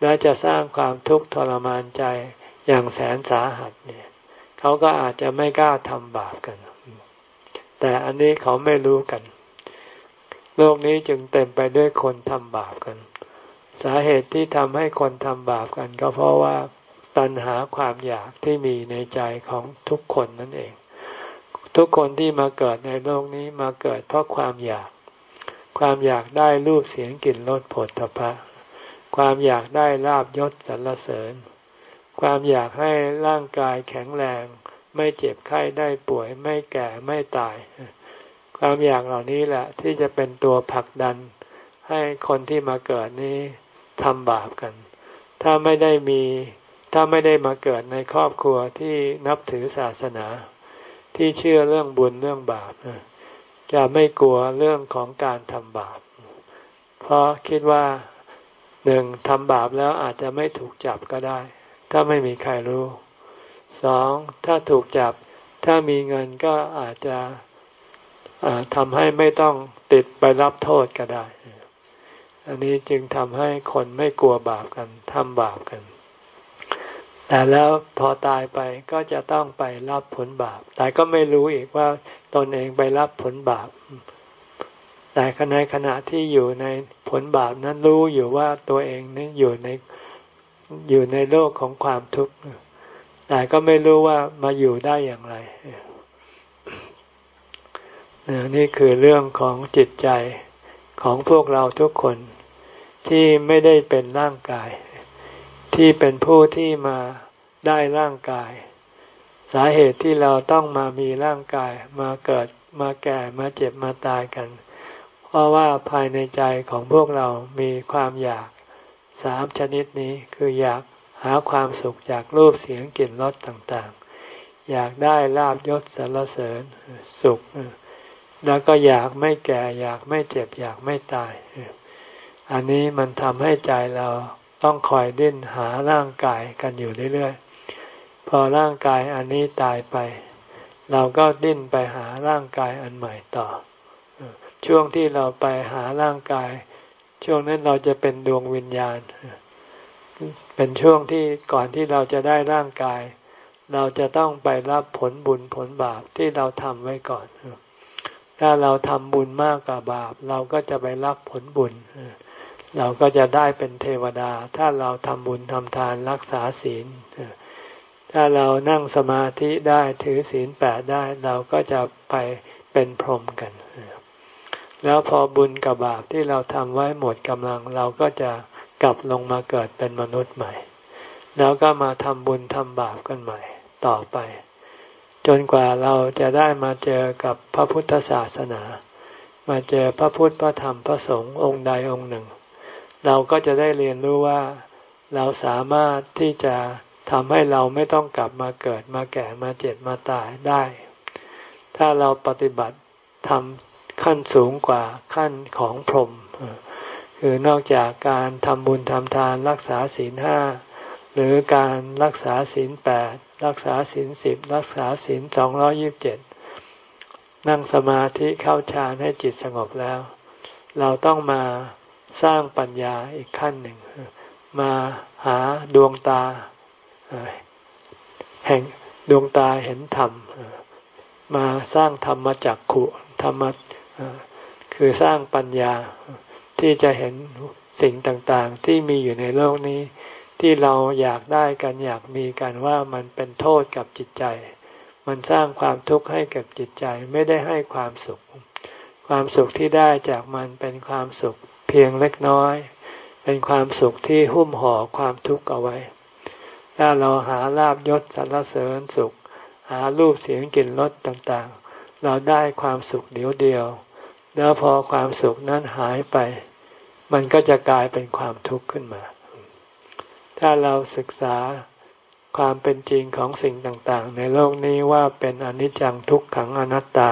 และจะสร้างความทุกข์ทรมานใจอย่างแสนสาหัสเนี่ยเขาก็อาจจะไม่กล้าทำบาปกัน แต่อันนี้เขาไม่รู้กัน โลกนี้จึงเต็มไปด้วยคนทำบาปกัน สาเหตุที่ทำให้คนทำบาปกัน ก็เพราะว่าตัณหาความอยากที่มีในใจของทุกคนนั่นเอง ทุกคนที่มาเกิดในโลกนี้มาเกิดเพราะความอยาก ความอยากได้รูปเสียงกลิ่นรสผลตภะความอยากได้ลาบยศสรรเสริญ ความอยากให้ร่างกายแข็งแรง ไม่เจ็บไข้ได้ป่วยไม่แก่ไม่ตาย ความอยากเหล่านี้แหละที่จะเป็นตัวผลักดัน ให้คนที่มาเกิดนี้ทำบาปกัน ถ้าไม่ได้มี ถ้าไม่ได้มาเกิดในครอบครัวที่นับถือศาสนา ที่เชื่อเรื่องบุญเรื่องบาปจะไม่กลัวเรื่องของการทำบาป เพราะคิดว่าหนึ่งทำบาปแล้วอาจจะไม่ถูกจับก็ได้ ถ้าไม่มีใครรู้สองถ้าถูกจับ ถ้ามีเงินก็อาจจะทำให้ไม่ต้องติดไปรับโทษก็ได้ อันนี้จึงทำให้คนไม่กลัวบาปกันทำบาปกัน แต่แล้วพอตายไปก็จะต้องไปรับผลบาป แต่ก็ไม่รู้อีกว่าตนเองไปรับผลบาป แต่ในขณะที่อยู่ในผลบาปนั้นรู้อยู่ว่าตัวเองนี่อยู่ในอยู่ในโลกของความทุกข์ แต่ก็ไม่รู้ว่ามาอยู่ได้อย่างไร นี่คือเรื่องของจิตใจของพวกเราทุกคนที่ไม่ได้เป็นร่างกาย ที่เป็นผู้ที่มาได้ร่างกาย สาเหตุที่เราต้องมามีร่างกายมาเกิดมาแก่มาเจ็บมาตายกัน เพราะว่าภายในใจของพวกเรามีความอยากสามชนิดนี้คืออยากหาความสุขจากรูปเสียงกลิ่นรสต่างๆ อยากได้ลาบยศสรรเสริญสุข แล้วก็อยากไม่แก่ อยากไม่เจ็บ อยากไม่ตาย อันนี้มันทำให้ใจเรา ต้องคอยดิ้นหาร่างกายกันอยู่เรื่อยๆ พอร่างกายอันนี้ตายไป เราก็ดิ้นไปหาร่างกายอันใหม่ต่อ ช่วงที่เราไปหาร่างกาย ช่วงนั้นเราจะเป็นดวงวิญญาณ เป็นช่วงที่ก่อนที่เราจะได้ร่างกาย เราจะต้องไปรับผลบุญผลบาปที่เราทำไว้ก่อน ถ้าเราทำบุญมากกว่าบาป เราก็จะไปรับผลบุญ เราก็จะได้เป็นเทวดา ถ้าเราทำบุญทำทานรักษาศีล ถ้าเรานั่งสมาธิได้ถือศีลแปดได้ เราก็จะไปเป็นพรหมกัน แล้วพอบุญกับบาปที่เราทำไว้หมดกำลัง เราก็จะกลับลงมาเกิดเป็นมนุษย์ใหม่ แล้วก็มาทำบุญทำบาปกันใหม่ต่อไป จนกว่าเราจะได้มาเจอกับพระพุทธศาสนา มาเจอพระพุทธพระธรรมพระสงฆ์องค์ใดองค์หนึ่ง เราก็จะได้เรียนรู้ว่าเราสามารถที่จะทำให้เราไม่ต้องกลับมาเกิดมาแก่มาเจ็บมาตายได้ ถ้าเราปฏิบัติทำขั้นสูงกว่าขั้นของพรหมคือนอกจากการทำบุญทำทานรักษาศีลห้าหรือการรักษาศีลแปดรักษาศีลสิบรักษาศีลสองร้อยิบเจ็ดนั่งสมาธิเข้าฌานให้จิตสงบแล้ว เราต้องมา สร้างปัญญาอีกขั้นหนึ่ง มาหาดวงตาแห่งดวงตาเห็นธรรมมาสร้างธรรมจักขุธรรมคือสร้างปัญญาที่จะเห็นสิ่งต่างๆ ที่มีอยู่ในโลกนี้ ที่เราอยากได้กันอยากมีกันว่ามันเป็นโทษกับจิตใจ มันสร้างความทุกข์ให้กับจิตใจไม่ได้ให้ความสุข ความสุขที่ได้จากมันเป็นความสุข เพียงเล็กน้อย เป็นความสุขที่หุ้มห่อความทุกข์เอาไว้ ถ้าเราหาลาบยศสรรเสริญสุข หารูปเสียงกลิ่นรสต่างๆ เราได้ความสุขเดียวเดียว แล้วพอความสุขนั้นหายไป มันก็จะกลายเป็นความทุกข์ขึ้นมา ถ้าเราศึกษาความเป็นจริงของสิ่งต่างๆ ในโลกนี้ว่าเป็นอนิจจังทุกขังอนัตตา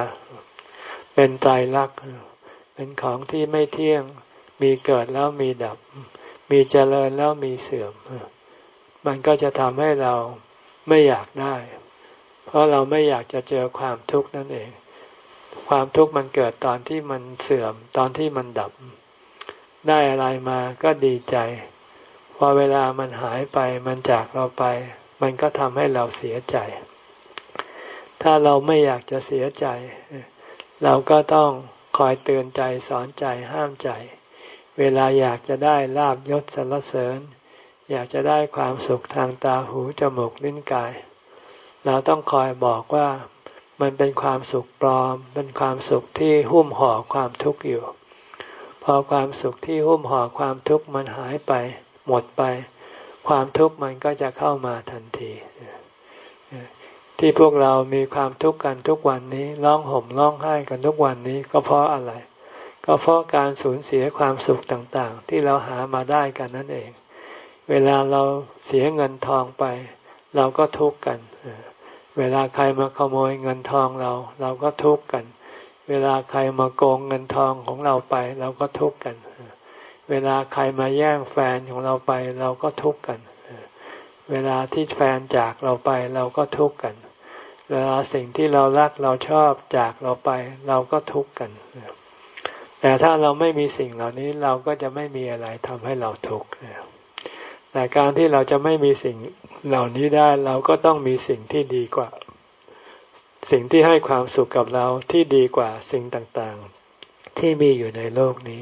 เป็นไตรลักษณ์เป็นของที่ไม่เที่ยง มีเกิดแล้วมีดับ มีเจริญแล้วมีเสื่อม มันก็จะทำให้เราไม่อยากได้ เพราะเราไม่อยากจะเจอความทุกข์นั่นเอง ความทุกข์มันเกิดตอนที่มันเสื่อม ตอนที่มันดับ ได้อะไรมาก็ดีใจ พอเวลามันหายไป มันจากเราไป มันก็ทำให้เราเสียใจ ถ้าเราไม่อยากจะเสียใจ เราก็ต้องคอยเตือนใจสอนใจห้ามใจ เวลาอยากจะได้ลาบยศสรรเสริญ อยากจะได้ความสุขทางตาหูจมูกลิ้นกาย เราต้องคอยบอกว่ามันเป็นความสุขปลอม เป็นความสุขที่หุ้มห่อความทุกข์อยู่ พอความสุขที่หุ้มห่อความทุกข์มันหายไป หมดไป ความทุกข์มันก็จะเข้ามาทันทีที่พวกเรามีความทุกข์กันทุกวันนี้ร้องห่มร้องไห้กันทุกวันนี้ก็เพราะอะไร ก็เพราะการสูญเสียความสุขต่างๆ ที่เราหามาได้กันนั่นเอง เวลาเราเสียเงินทองไป เราก็ทุกข์กัน เวลาใครมาขโมยเงินทองเรา เราก็ทุกข์กัน เวลาใครมาโกงเงินทองของเราไป เราก็ทุกข์กัน เวลาใครมาแย่งแฟนของเราไป เราก็ทุกข์กัน เวลาที่แฟนจากเราไป เราก็ทุกข์กัน เวลาสิ่งที่เรารักเราชอบจากเราไป เราก็ทุกข์กัน แต่ถ้าเราไม่มีสิ่งเหล่านี้เราก็จะไม่มีอะไรทำให้เราทุกข์แต่การที่เราจะไม่มีสิ่งเหล่านี้ได้เราก็ต้องมีสิ่งที่ดีกว่า สิ่งที่ให้ความสุขกับเราที่ดีกว่าสิ่งต่างๆ ที่มีอยู่ในโลกนี้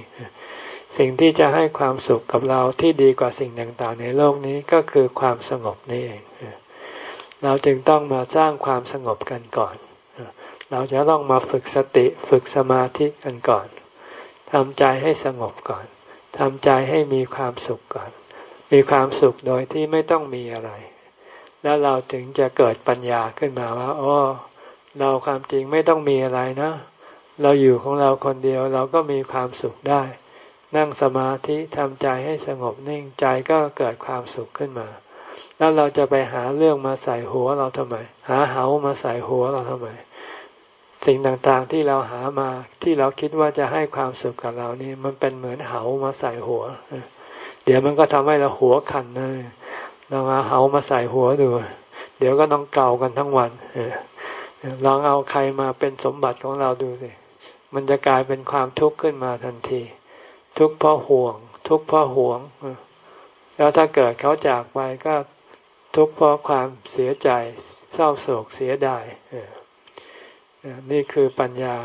สิ่งที่จะให้ความสุขกับเราที่ดีกว่าสิ่งต่างๆ ในโลกนี้ก็คือความสงบนี่เองเราจึงต้องมาสร้างความสงบกันก่อน เราจะต้องมาฝึกสติฝึกสมาธิกันก่อน ทำใจให้สงบก่อนทำใจให้มีความสุขก่อน มีความสุขโดยที่ไม่ต้องมีอะไร แล้วเราถึงจะเกิดปัญญาขึ้นมาว่าอ๋อเราความจริงไม่ต้องมีอะไรนะ เราอยู่ของเราคนเดียวเราก็มีความสุขได้ นั่งสมาธิทำใจให้สงบนิ่งใจก็เกิดความสุขขึ้นมา แล้วเราจะไปหาเรื่องมาใส่หัวเราทำไม หาเหามาใส่หัวเราทำไม สิ่งต่างๆที่เราหามาที่เราคิดว่าจะให้ความสุขกับเรานี่มันเป็นเหมือนเหามาใส่หัว เดี๋ยวมันก็ทำให้เราหัวคันนะลองเอาเหามาใส่หัวดู เดี๋ยวก็ต้องเกากันทั้งวันลองเอาใครมาเป็นสมบัติของเราดูสิมันจะกลายเป็นความทุกข์ขึ้นมาทันที ทุกข์เพราะห่วง ทุกข์เพราะห่วงแล้วถ้าเกิดเขาจากไปก็ทุกข์เพราะความเสียใจ เศร้าโศกเสียดาย นี่คือปัญญา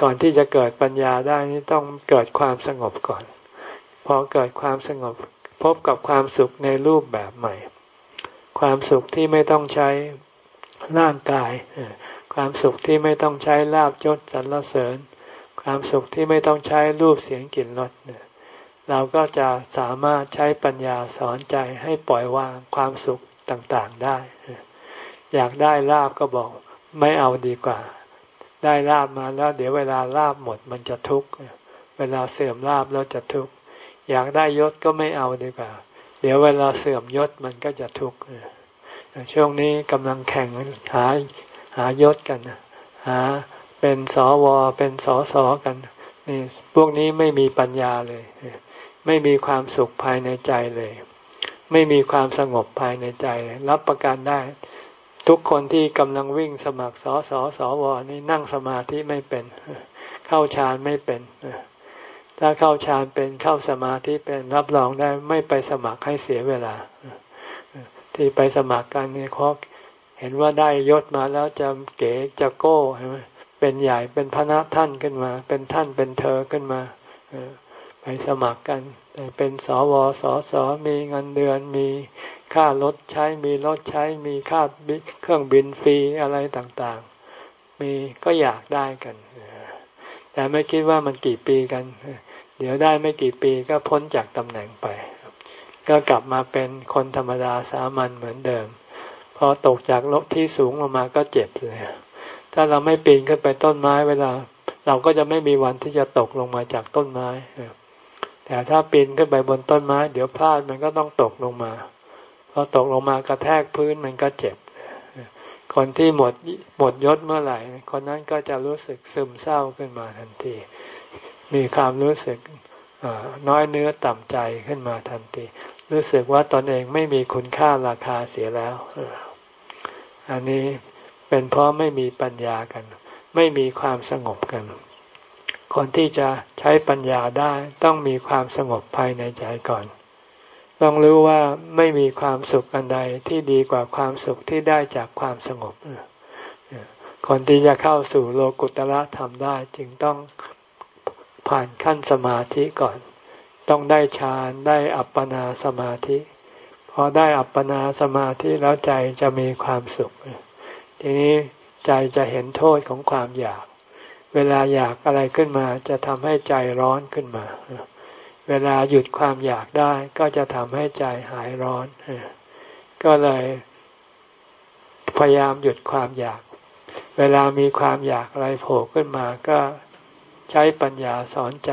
ก่อนที่จะเกิดปัญญาได้นี่ต้องเกิดความสงบก่อน พอเกิดความสงบพบกับความสุขในรูปแบบใหม่ ความสุขที่ไม่ต้องใช้ร่างกาย ความสุขที่ไม่ต้องใช้ลาบยศสรรเสริญ ความสุขที่ไม่ต้องใช้รูปเสียงกลิ่นรสเราก็จะสามารถใช้ปัญญาสอนใจให้ปล่อยวางความสุขต่างๆได้ อยากได้ลาบก็บอก ไม่เอาดีกว่า ได้ลาบมาแล้ว เดี๋ยวเวลาลาบหมดมันจะทุกข์เวลาเสื่อมลาบแล้วจะทุกข์อยากได้ยศก็ไม่เอาดีกว่า เดี๋ยวเวลาเสื่อมยศมันก็จะทุกข์ช่วงนี้กำลังแข่งหาหายศกันหาเป็นสวเป็นสสกันนี่พวกนี้ไม่มีปัญญาเลย ไม่มีความสุขภายในใจเลย ไม่มีความสงบภายในใจรับประกันได้ ทุกคนที่กำลังวิ่งสมัครสอสอสวนี่นั่งสมาธิไม่เป็น เข้าฌานไม่เป็น ถ้าเข้าฌานเป็นเข้าสมาธิเป็นรับรองได้ไม่ไปสมัครให้เสียเวลา ที่ไปสมัครกันเนี่ยเขาเห็นว่าได้ยศมาแล้วจะเก๋จะโก้ใช่ไหมเป็นใหญ่เป็นพระท่านขึ้นมา เป็นท่านเป็นเธอขึ้นมา ไปสมัครกัน แต่เป็นสวสสมีเงินเดือนมีค่ารถใช้มีรถใช้มีค่าเครื่องบินฟรีอะไรต่างๆ มีก็อยากได้กัน แต่ไม่คิดว่ามันกี่ปีกัน เดี๋ยวได้ไม่กี่ปีก็พ้นจากตำแหน่งไป ก็กลับมาเป็นคนธรรมดาสามัญเหมือนเดิม พอตกจากลกที่สูงลงมาก็เจ็บเลยถ้าเราไม่ปีนขึ้นไปต้นไม้เวลา เราก็จะไม่มีวันที่จะตกลงมาจากต้นไม้ แต่ถ้าปีนขึ้นไปบนต้นไม้ เดี๋ยวพลาดมันก็ต้องตกลงมาพอตกลงมากระแทกพื้นมันก็เจ็บ คนที่หมดหมดยศเมื่อไหร่ คนนั้นก็จะรู้สึกซึมเศร้าขึ้นมาทันที มีความรู้สึกน้อยเนื้อต่ำใจขึ้นมาทันที รู้สึกว่าตนเองไม่มีคุณค่าราคาเสียแล้ว อันนี้เป็นเพราะไม่มีปัญญากัน ไม่มีความสงบกัน คนที่จะใช้ปัญญาได้ต้องมีความสงบภายในใจก่อน ต้องรู้ว่าไม่มีความสุขอันใดที่ดีกว่าความสุขที่ได้จากความสงบ คนที่จะเข้าสู่โลกุตละธรรมได้จึงต้องผ่านขั้นสมาธิก่อน ต้องได้ฌานได้อัปปนาสมาธิพอได้อัปปนาสมาธิแล้วใจจะมีความสุข ทีนี้ใจจะเห็นโทษของความอยาก เวลาอยากอะไรขึ้นมา จะทำให้ใจร้อนขึ้นมา เวลาหยุดความอยากได้ก็จะทำให้ใจหายร้อน ก็เลยพยายามหยุดความอยาก เวลามีความอยากอะไรโผล่ขึ้นมาก็ใช้ปัญญาสอนใจ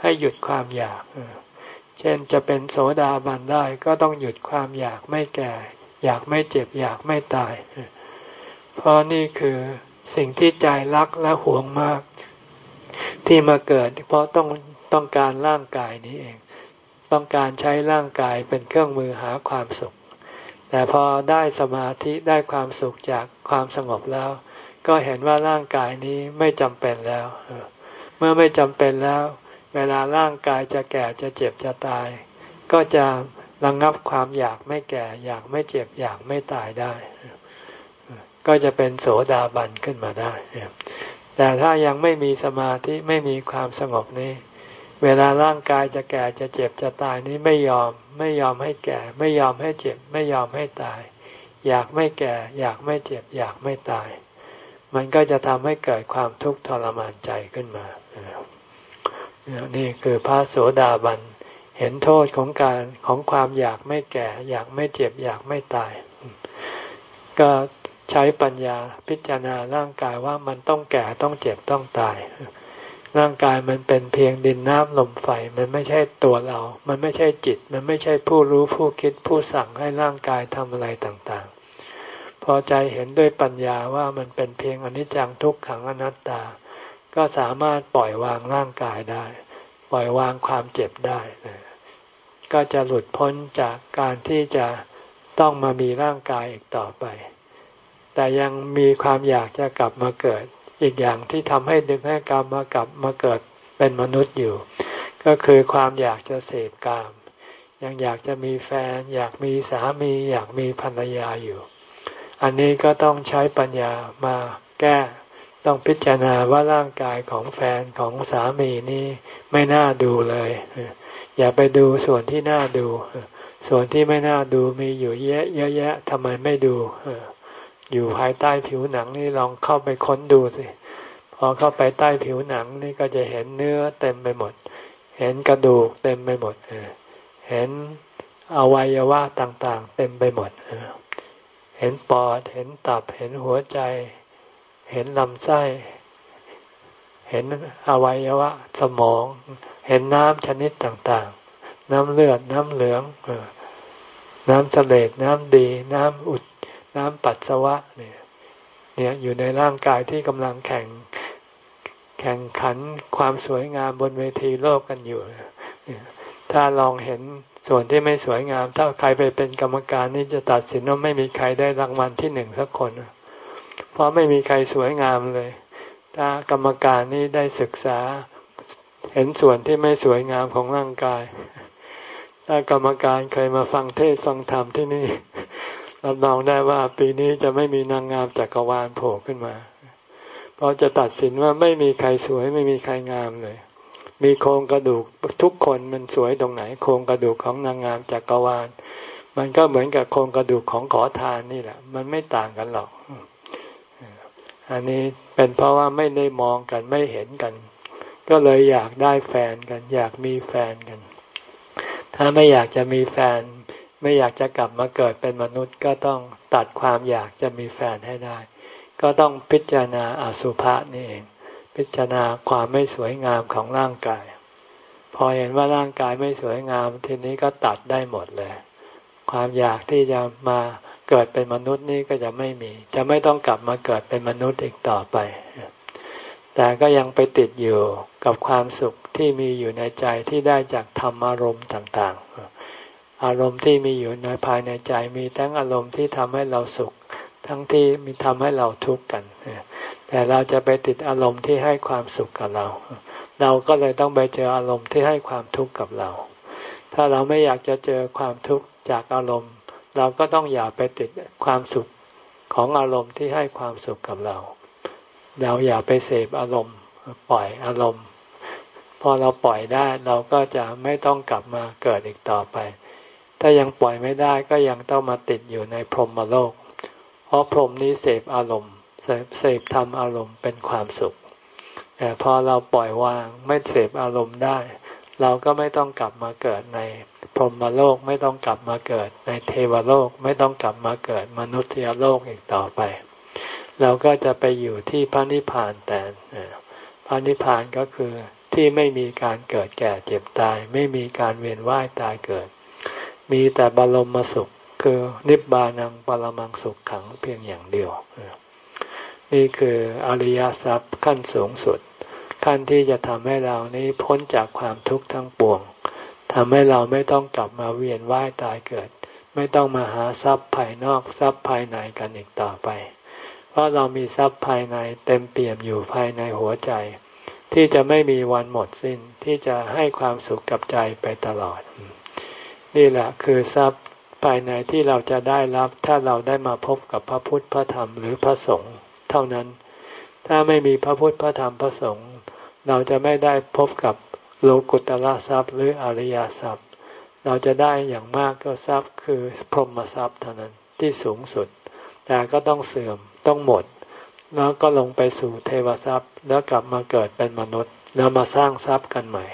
ให้หยุดความอยาก เช่นจะเป็นโสดาบันได้ก็ต้องหยุดความอยากไม่แก่ อยากไม่เจ็บอยากไม่ตาย เพราะนี่คือ สิ่งที่ใจรักและหวงมาก ที่มาเกิด เพราะต้องต้องการร่างกายนี้เอง ต้องการใช้ร่างกายเป็นเครื่องมือหาความสุข แต่พอได้สมาธิได้ความสุขจากความสงบแล้ว ก็เห็นว่าร่างกายนี้ไม่จำเป็นแล้ว เมื่อไม่จำเป็นแล้ว เวลาร่างกายจะแก่จะเจ็บจะตาย ก็จะระงงับความอยากไม่แก่ อยากไม่เจ็บอยากไม่ตายได้ ก็จะเป็นโสดาบันขึ้นมาได้ แต่ถ้ายังไม่มีสมาธิไม่มีความสงบนี้ เวลาร่างกายจะแก่จะเจ็บจะตายนี้ไม่ยอม ไม่ยอมให้แก่ ไม่ยอมให้เจ็บ ไม่ยอมให้ตาย อยากไม่แก่ อยากไม่เจ็บ อยากไม่ตาย มันก็จะทำให้เกิดความทุกข์ทรมานใจขึ้นมานี่คือพระโสดาบันเห็นโทษของการของความอยากไม่แก่ อยากไม่เจ็บ อยากไม่ตาย ก็ ใช้ปัญญาพิจารณาร่างกายว่ามันต้องแก่ต้องเจ็บต้องตาย ร่างกายมันเป็นเพียงดินน้ำลมไฟ มันไม่ใช่ตัวเรา มันไม่ใช่จิต มันไม่ใช่ผู้รู้ผู้คิดผู้สั่งให้ร่างกายทำอะไรต่างๆ พอใจเห็นด้วยปัญญาว่ามันเป็นเพียงอนิจจังทุกขังอนัตตา ก็สามารถปล่อยวางร่างกายได้ ปล่อยวางความเจ็บได้ ก็จะหลุดพ้นจากการที่จะต้องมามีร่างกายอีกต่อไป แต่ยังมีความอยากจะกลับมาเกิด อีกอย่างที่ทำให้ดึงให้กรรมมากลับมาเกิดเป็นมนุษย์อยู่ ก็คือความอยากจะเสพกาม ยังอยากจะมีแฟน อยากมีสามี อยากมีภรรยาอยู่ อันนี้ก็ต้องใช้ปัญญามาแก้ต้องพิจารณาว่าร่างกายของแฟนของสามีนี้ไม่น่าดูเลย อย่าไปดูส่วนที่น่าดู ส่วนที่ไม่น่าดูมีอยู่เยอะเยอะแยะทำไมไม่ดู อยู่ภายใต้ผิวหนังนี่ลองเข้าไปค้นดูสิพอเข้าไปใต้ผิวหนังนี่ก็จะเห็นเนื้อเต็มไปหมด เห็นกระดูกเต็มไปหมดเห็นอวัยวะต่างๆ เต็มไปหมดเห็นปอดเห็นตับเห็นหัวใจ เห็นลำไส้ เห็นอวัยวะ สมอง เห็นน้ำชนิดต่างๆ น้ำเลือดน้ำเหลืองน้ำเสลดน้ำดี น้ำอุด น้ำปัสสาวะเนี่ยเนี่ยอยู่ในร่างกายที่กำลังแข่งแข่งขันความสวยงามบนเวทีโลกกันอยู่ ถ้าลองเห็นส่วนที่ไม่สวยงาม ถ้าใครไปเป็นกรรมการนี่จะตัดสินว่าไม่มีใครได้รางวัลที่หนึ่งสักคน เพราะไม่มีใครสวยงามเลย ถ้ากรรมการนี่ได้ศึกษา เห็นส่วนที่ไม่สวยงามของร่างกาย ถ้ากรรมการเคยมาฟังเทศฟังธรรมที่นี่ รับรองได้ว่าปีนี้จะไม่มีนางงามจักรวาลโผล่ขึ้นมา เพราะจะตัดสินว่าไม่มีใครสวยไม่มีใครงามเลย มีโครงกระดูกทุกคนมันสวยตรงไหน โครงกระดูกของนางงามจักรวาล มันก็เหมือนกับโครงกระดูกของขอทานนี่แหละ มันไม่ต่างกันหรอก อันนี้เป็นเพราะว่าไม่ได้มองกันไม่เห็นกัน ก็เลยอยากได้แฟนกัน อยากมีแฟนกัน ถ้าไม่อยากจะมีแฟน ไม่อยากจะกลับมาเกิดเป็นมนุษย์ก็ต้องตัดความอยากจะมีแฟนให้ได้ ก็ต้องพิจารณาอสุภะนี่เอง พิจารณาความไม่สวยงามของร่างกาย พอเห็นว่าร่างกายไม่สวยงามทีนี้ก็ตัดได้หมดเลย ความอยากที่จะมาเกิดเป็นมนุษย์นี่ก็จะไม่มี จะไม่ต้องกลับมาเกิดเป็นมนุษย์อีกต่อไป แต่ก็ยังไปติดอยู่กับความสุขที่มีอยู่ในใจที่ได้จากธรรมารมณ์ต่าง ๆ อารมณ์ที่มีอยู่ในภายในใจมีทั้งอารมณ์ที่ทำให้เราสุข ทั้งที่มีทำให้เราทุกข์กัน แต่เราจะไปติดอารมณ์ที่ให้ความสุขกับเรา เราก็เลยต้องไปเจออารมณ์ที่ให้ความทุกข์กับเรา ถ้าเราไม่อยากจะเจอความทุกข์จากอารมณ์ เราก็ต้องอย่าไปติดความสุขของอารมณ์ที่ให้ความสุขกับเรา เราอย่าไปเสพอารมณ์ ปล่อยอารมณ์ พอเราปล่อยได้เราก็จะไม่ต้องกลับมาเกิดอีกต่อไป ถ้ายังปล่อยไม่ได้ก็ยังต้องมาติดอยู่ในพรหมโลก เพราะพรหมนี้เสพอารมณ์ เสพทำอารมณ์เป็นความสุข แต่พอเราปล่อยวางไม่เสพอารมณ์ได้ เราก็ไม่ต้องกลับมาเกิดในพรหมโลกไม่ต้องกลับมาเกิดในเทวโลกไม่ต้องกลับมาเกิดมนุษยโลกอีกต่อไป เราก็จะไปอยู่ที่พระนิพพานแต่พระนิพพานก็คือที่ไม่มีการเกิดแก่เจ็บตาย ไม่มีการเวียนว่ายตายเกิด มีแต่บรมสุข คือนิบานังปรมังสุขขังเพียงอย่างเดียว นี่คืออริยทรัพย์ขั้นสูงสุด ขั้นที่จะทำให้เรานี้พ้นจากความทุกข์ทั้งปวงทำให้เราไม่ต้องกลับมาเวียนว่ายตายเกิด ไม่ต้องมาหาทรัพย์ภายนอกทรัพย์ภายในกันอีกต่อไป เพราะเรามีทรัพย์ภายในเต็มเปี่ยมอยู่ภายในหัวใจ ที่จะไม่มีวันหมดสิ้นที่จะให้ความสุขกับใจไปตลอด นี่แหละคือทรัพย์ภายในที่เราจะได้รับถ้าเราได้มาพบกับพระพุทธพระธรรมหรือพระสงฆ์เท่านั้น ถ้าไม่มีพระพุทธพระธรรมพระสงฆ์เราจะไม่ได้พบกับโลกุตละทรัพย์ หรืออริยทรัพย์ เราจะได้อย่างมากก็ทรัพย์คือพรหมทรัพย์เท่านั้นที่สูงสุด แต่ก็ต้องเสื่อมต้องหมด แล้วก็ลงไปสู่เทวทรัพย์ แล้วกลับมาเกิดเป็นมนุษย์ แล้วมาสร้างทรัพย์กันใหม่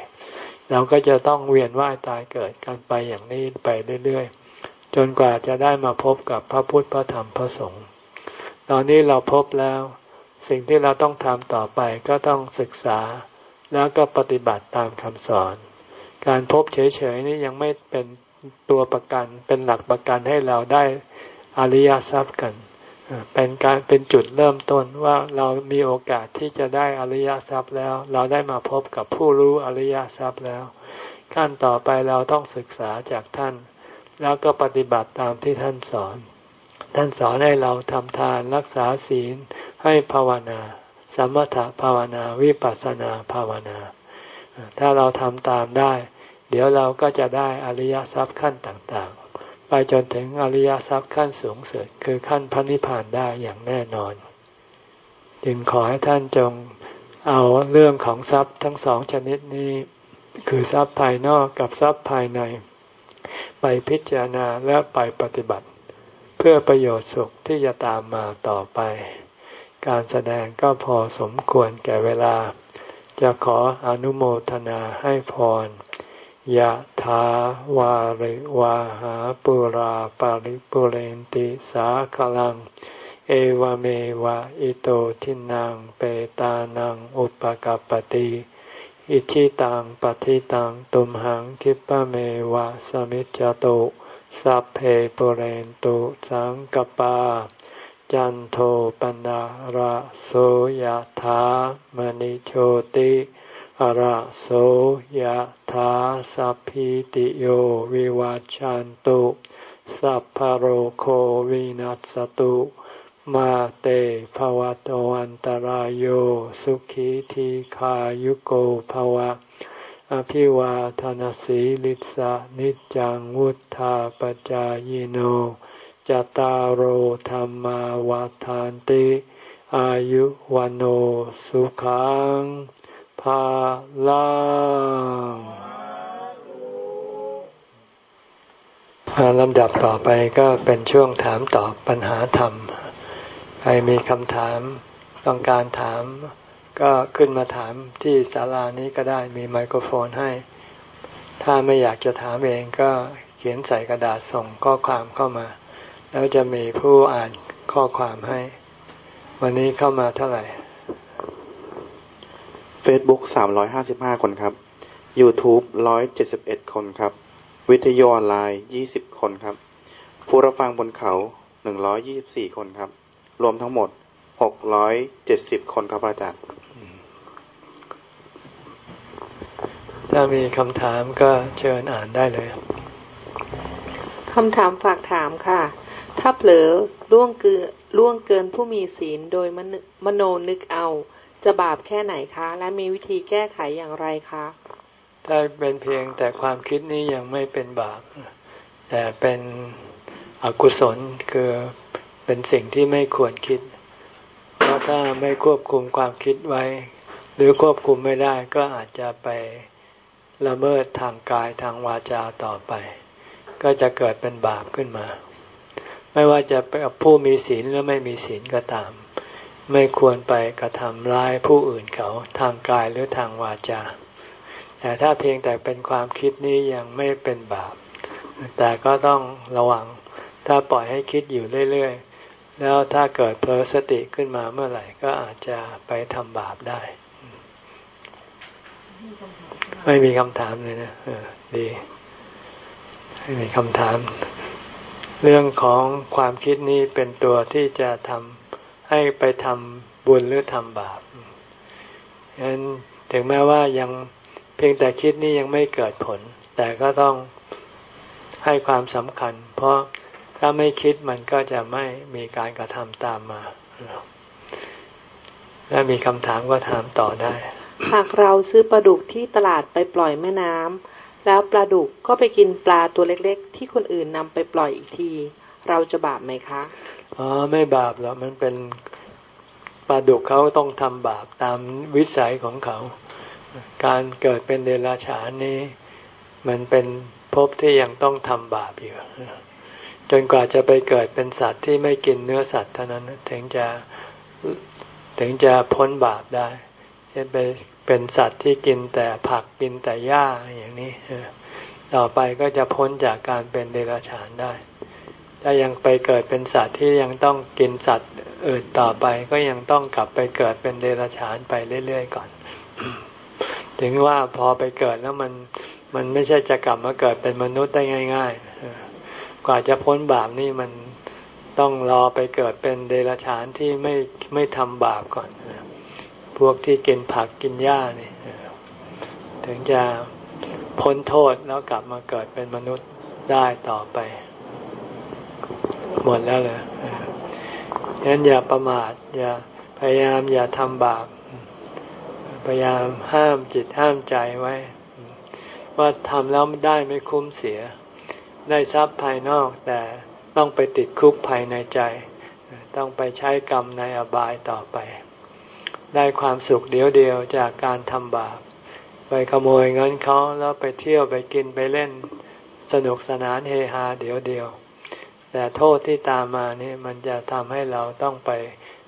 เราก็จะต้องเวียนว่ายตายเกิดกันไปอย่างนี้ไปเรื่อยๆ จนกว่าจะได้มาพบกับพระพุทธพระธรรมพระสงฆ์ตอนนี้เราพบแล้ว สิ่งที่เราต้องทำต่อไปก็ต้องศึกษาแล้วก็ปฏิบัติตามคำสอน การพบเฉยๆนี่ยังไม่เป็นตัวประกัน เป็นหลักประกันให้เราได้อริยทรัพย์กัน เป็นการเป็นจุดเริ่มต้นว่าเรามีโอกาสที่จะได้อริยทรัพย์แล้ว เราได้มาพบกับผู้รู้อริยทรัพย์แล้ว ขั้นต่อไปเราต้องศึกษาจากท่าน แล้วก็ปฏิบัติตามที่ท่านสอน ท่านสอนให้เราทำทานรักษาศีลให้ภาวนา สมถภาวนาวิปัสสนาภาวนา ถ้าเราทำตามได้ เดี๋ยวเราก็จะได้อริยทรัพย์ขั้นต่าง ไปจนถึงอริยทรัพย์ขั้นสูงสุดคือขั้นพระนิพพานได้อย่างแน่นอน จึงขอให้ท่านจงเอาเรื่องของทรัพย์ทั้งสองชนิดนี้ คือทรัพย์ภายนอกกับทรัพย์ภายใน ไปพิจารณาและไปปฏิบัติ เพื่อประโยชน์สุขที่จะตามมาต่อไป การแสดงก็พอสมควรแก่เวลา จะขออนุโมทนาให้พร ยะถาวาริวาหาปุราปาริปุเรนติสาคลัง เอวเมวะอิโตทินังเปตานังอุปกัปติอิชิตังปฏิตังตุมหังคิปะเมวะสมิจจโตสัพเพปุเรนตุสังกปา จันโทปนะระโสยธามณิโชติ ระโสยธาสัพพิติโยวิวัจจันตุสัพพโรโควินัสตุมาเตภวะตวันตารโยสุขีทีขายุโกภวะ อภิวาทานสีลิสะนิจังวุธาปจายโนจตารโหธรรมวาทานติ อายุวันโอสุขัง ภาลังลำดับต่อไปก็เป็นช่วงถามตอบปัญหาธรรม ใครมีคำถามต้องการถาม ก็ขึ้นมาถามที่ศาลานี้ก็ได้มีไมโครโฟนให้ ถ้าไม่อยากจะถามเองก็เขียนใส่กระดาษส่งข้อความเข้ามา แล้วจะมีผู้อ่านข้อความให้ วันนี้เข้ามาเท่าไหร่ Facebook สามร้อยห้าสิบห้าคนครับ YouTube ร้อยเจ็ดสิบเอ็ดคนครับ วิทยุออนไลน์ยี่สิบคนครับ ผู้รับฟังบนเขาหนึ่งร้อยยี่สิบสี่คนครับ รวมทั้งหมดหกร้อยเจ็ดสิบคนครับอาจารย์ ถ้ามีคำถามก็เชิญอ่านได้เลยคำถามฝากถามค่ะ ถ้าเผลอล่วงเกินล่วงเกินผู้มีศีลโดยมมโนนึกเอา จะบาปแค่ไหนคะ และมีวิธีแก้ไขอย่างไรคะถ้าเป็นเพียงแต่ความคิดนี้ยังไม่เป็นบาป แต่เป็นอกุศลคือเป็นสิ่งที่ไม่ควรคิด เพราะถ้าไม่ควบคุมความคิดไว้ หรือควบคุมไม่ได้ก็อาจจะไปละเมิดทางกายทางวาจาต่อไป ก็จะเกิดเป็นบาปขึ้นมา ไม่ว่าจะเป็นผู้มีศีลหรือไม่มีศีลก็ตาม ไม่ควรไปกระทำร้ายผู้อื่นเขาทางกายหรือทางวาจา แต่ถ้าเพียงแต่เป็นความคิดนี้ยังไม่เป็นบาป แต่ก็ต้องระวัง ถ้าปล่อยให้คิดอยู่เรื่อยๆ แล้วถ้าเกิดเพลสติขึ้นมาเมื่อไหร่ก็อาจจะไปทำบาปได้ ไม่มีคำถามเลยนะดีไม่มีคำถาม เรื่องของความคิดนี้เป็นตัวที่จะทำ ให้ไปทำบุญหรือทำบาปฉะนั้นถึงแม้ว่ายังเพียงแต่คิดนี้ยังไม่เกิดผล แต่ก็ต้องให้ความสำคัญ เพราะถ้าไม่คิดมันก็จะไม่มีการกระทำตามมา ถ้ามีคำถามก็ถามต่อได้ หากเราซื้อปลาดุกที่ตลาดไปปล่อยแม่น้ำแล้วปลาดุกก็ไปกินปลาตัวเล็ก ๆ ที่คนอื่นนำไปปล่อยอีกที เราจะบาปไหมคะ อ๋อไม่บาปหรอกมันเป็นปลาดุกเขาต้องทำบาปตามวิสัยของเขา การเกิดเป็นเดรัจฉานนี้ มันเป็นภพที่ยังต้องทำบาปอยู่จนกว่าจะไปเกิดเป็นสัตว์ที่ไม่กินเนื้อสัตว์เท่านั้นถึงจะถึงจะพ้นบาปได้เช่นไปเป็นสัตว์ที่กินแต่ผักกินแต่หญ้าอย่างนี้ต่อไปก็จะพ้นจากการเป็นเดรัจฉานได้ ถ้ายังไปเกิดเป็นสัตว์ที่ยังต้องกินสัตว์อื่นต่อไป ก็ยังต้องกลับไปเกิดเป็นเดรัจฉานไปเรื่อยๆก่อน ถึงว่าพอไปเกิดแล้วมันมันไม่ใช่จะกลับมาเกิดเป็นมนุษย์ได้ง่าย ๆ กว่าจะพ้นบาปนี่มันต้องรอไปเกิดเป็นเดรัจฉานที่ไม่ไม่ทำบาปก่อน พวกที่กินผักกินหญ้านี่ถึงจะพ้นโทษแล้วกลับมาเกิดเป็นมนุษย์ได้ต่อไป หมดแล้วเลยฉะนั้นอย่าประมาท อย่าพยายามอย่าทำบาป พยายามห้ามจิตห้ามใจไว้ ว่าทำแล้วได้ไม่คุ้มเสีย ได้ทรัพย์ภายนอกแต่ต้องไปติดคุกภายในใจ ต้องไปใช้กรรมในอบายต่อไป ได้ความสุขเดียวเดียวจากการทำบาป ไปขโมยเงินเขาแล้วไปเที่ยวไปกินไปเล่น สนุกสนานเฮฮาเดียวเดียว แต่โทษที่ตามมานี่มันจะทำให้เราต้องไป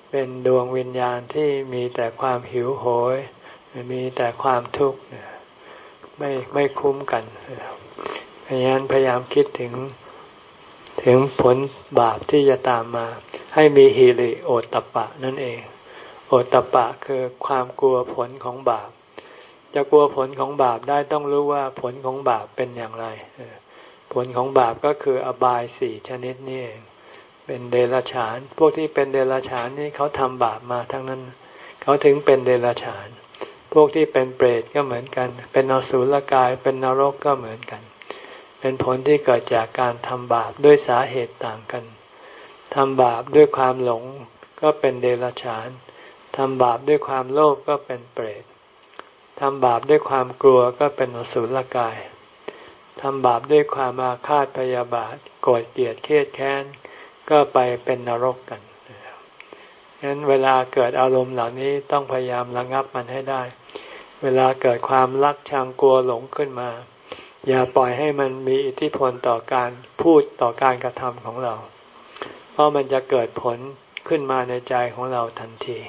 เป็นดวงวิญญาณที่มีแต่ความหิวโหย มีแต่ความทุกข์ไม่ไม่คุ้มกันพยายามพยายามคิดถึงถึงผลบาปที่จะตามมา ให้มีฮิริโอตปะนั่นเอง โอตตปะคือความกลัวผลของบาป จะกลัวผลของบาปได้ต้องรู้ว่าผลของบาปเป็นอย่างไร ผลของบาปก็คืออบายสี่ชนิดนี่เองเป็นเดรัจฉาน พวกที่เป็นเดรัจฉานนี่เขาทำบาปมาทั้งนั้น เขาถึงเป็นเดรัจฉาน พวกที่เป็นเปรตก็เหมือนกัน เป็นอสุรกาย เป็นนรกก็เหมือนกัน เป็นผลที่เกิดจากการทำบาปด้วยสาเหตุต่างกันทำบาปด้วยความหลงก็เป็นเดรัจฉานทำบาปด้วยความโลภก็เป็นเปรตทำบาปด้วยความกลัวก็เป็นอสุรกาย ทำบาปด้วยความอาฆาตพยาบาทโกรธเกลียดเครียดแค้นก็ไปเป็นนรกกันฉะนั้นเวลาเกิดอารมณ์เหล่านี้ต้องพยายามระงับมันให้ได้ เวลาเกิดความรักชังกลัวหลงขึ้นมา อย่าปล่อยให้มันมีอิทธิพลต่อการพูดต่อการกระทำของเรา เพราะมันจะเกิดผลขึ้นมาในใจของเราทันที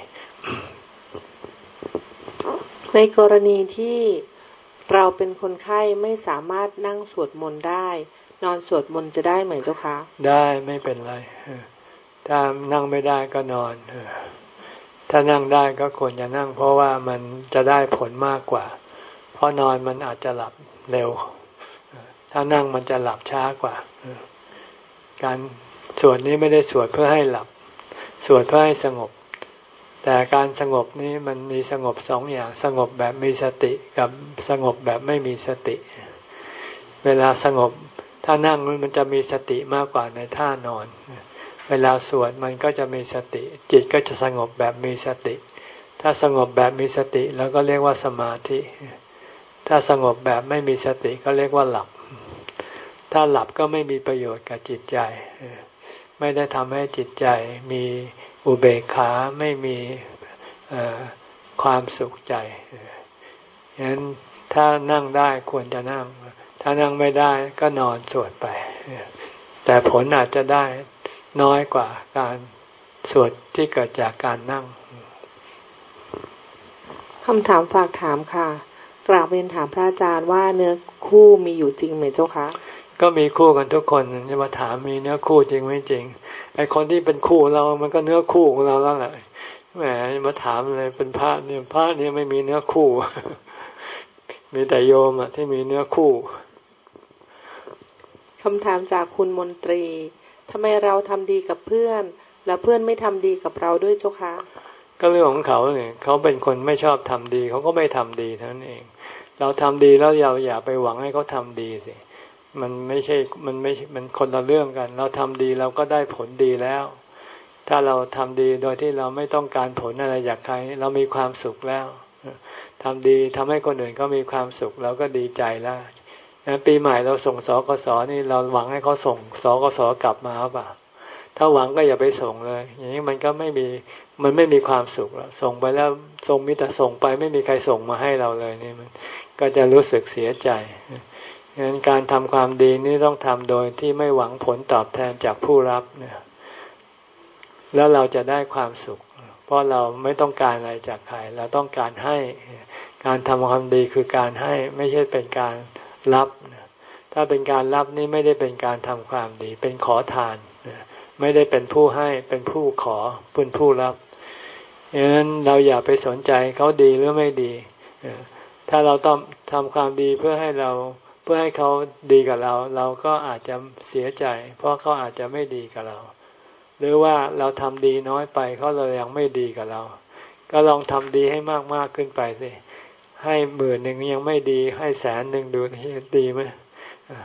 ในกรณีที่ เราเป็นคนไข้ไม่สามารถนั่งสวดมนต์ได้ นอนสวดมนต์จะได้ไหมเจ้าคะ ได้ไม่เป็นไร ถ้านั่งไม่ได้ก็นอน ถ้านั่งได้ก็ควรจะนั่ง เพราะว่ามันจะได้ผลมากกว่า เพราะนอนมันอาจจะหลับเร็ว ถ้านั่งมันจะหลับช้ากว่า การสวดนี้ไม่ได้สวดเพื่อให้หลับ สวดเพื่อให้สงบ แต่การสงบนี้มันมีสงบสองอย่าง สงบแบบมีสติกับสงบแบบไม่มีสติ เวลาสงบถ้านั่งมันจะมีสติมากกว่าในท่านอน เวลาสวดมันก็จะมีสติ จิตก็จะสงบแบบมีสติ ถ้าสงบแบบมีสติแล้วก็เรียกว่าสมาธิ ถ้าสงบแบบไม่มีสติก็เรียกว่าหลับ ถ้าหลับก็ไม่มีประโยชน์กับจิตใจ ไม่ได้ทำให้จิตใจมี อุเบกขาไม่มีความสุขใจฉะนั้นถ้านั่งได้ควรจะนั่ง ถ้านั่งไม่ได้ก็นอนสวดไป แต่ผลอาจจะได้น้อยกว่าการสวดที่เกิดจากการนั่งคำถามฝากถามค่ะ กราบเรียนถามพระอาจารย์ว่าเนื้อคู่มีอยู่จริงไหมเจ้าคะ ก็มีคู่กันทุกคนจะมาถามมีเนื้อคู่จริงไม่จริง ไอคนที่เป็นคู่เรามันก็เนื้อคู่ของเราแล้วแหละแหมมาถามเลยเป็นพระเนี่ยพระเนี่ยไม่มีเนื้อคู่ มีแต่โยมอะที่มีเนื้อคู่คำถามจากคุณมนตรีทำไมเราทำดีกับเพื่อน แล้วเพื่อนไม่ทำดีกับเราด้วยเจ้าคะก็เรื่องของเขาเนี่ยเขาเป็นคนไม่ชอบทำดีเขาก็ไม่ทำดีเท่านั้นเอง เราทำดีแล้วเราอย่าไปหวังให้เขาทาดีสิ มันไม่ใช่มันไม่มันคนละเรื่องกัน เราทำดีเราก็ได้ผลดีแล้ว ถ้าเราทำดีโดยที่เราไม่ต้องการผลอะไรจากใคร เรามีความสุขแล้วทำดีทำให้คนอื่นก็มีความสุขเราก็ดีใจแล้วปีใหม่เราส่งสกสนี่เราหวังให้เขาส่งสกสกลับมาหรือเปล่าถ้าหวังก็อย่าไปส่งเลย อย่างนี้มันก็ไม่มีมันไม่มีความสุขแล้วส่งไปแล้วส่งมิแต่ส่งไปไม่มีใครส่งมาให้เราเลยนี่มัน ก็จะรู้สึกเสียใจ งนั้นการทำความดีนี่ต้องทำโดยที่ไม่หวังผลตอบแทนจากผู้รับเนี่ยแล้วเราจะได้ความสุข เพราะเราไม่ต้องการอะไรจากใครเราต้องการให้การทำความดีคือการให้ไม่ใช่เป็นการรับถ้าเป็นการรับนี่ไม่ได้เป็นการทำความดี เป็นขอทานไม่ได้เป็นผู้ให้เป็นผู้ขอเป็นผู้รับดังนั้นเราอย่าไปสนใจเขาดีหรือไม่ดีถ้าเราต้องทำความดีเพื่อให้เรา พื่อให้เขาดีกับเรา เราก็อาจจะเสียใจ เพราะเขาอาจจะไม่ดีกับเรา หรือว่าเราทำดีน้อยไปเขาเลยยังไม่ดีกับเรา ก็ลองทำดีให้มากมากขึ้นไปสิให้หมื่นหนึ่งยังไม่ดี ให้แสนหนึ่งดูดีไหม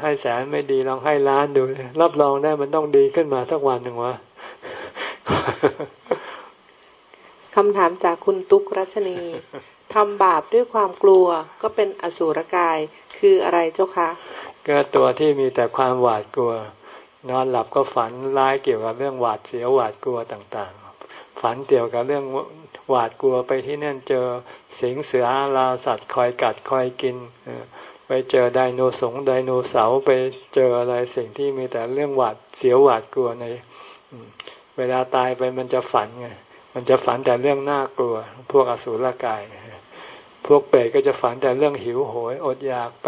ให้แสนไม่ดีลองให้ล้านดู รับรองได้มันต้องดีขึ้นมาสักวันหนึ่งวะคำถามจากคุณตุ๊กรัชนี ทำบาปด้วยความกลัวก็เป็นอสุรกายคืออะไรเจ้าคะก็ตัวที่มีแต่ความหวาดกลัว นอนหลับก็ฝันร้ายเกี่ยวกับเรื่องหวาดเสียวหวาดกลัวต่างๆ ฝันเกี่ยวกับเรื่องหวาดกลัวไปที่นั่นเจอสิงเสือราสัตว์คอยกัดคอยกินไปเจอไดโนสงไดโนเสาร์ไปเจออะไรสิ่งที่มีแต่เรื่องหวาดเสียวหวาดกลัวในเวลาตายไปมันจะฝันไงมันจะฝันแต่เรื่องน่ากลัว พวกอสูรกายพ วกเปรตก็จะฝันแต่เรื่องหิวโหยอดอยากไป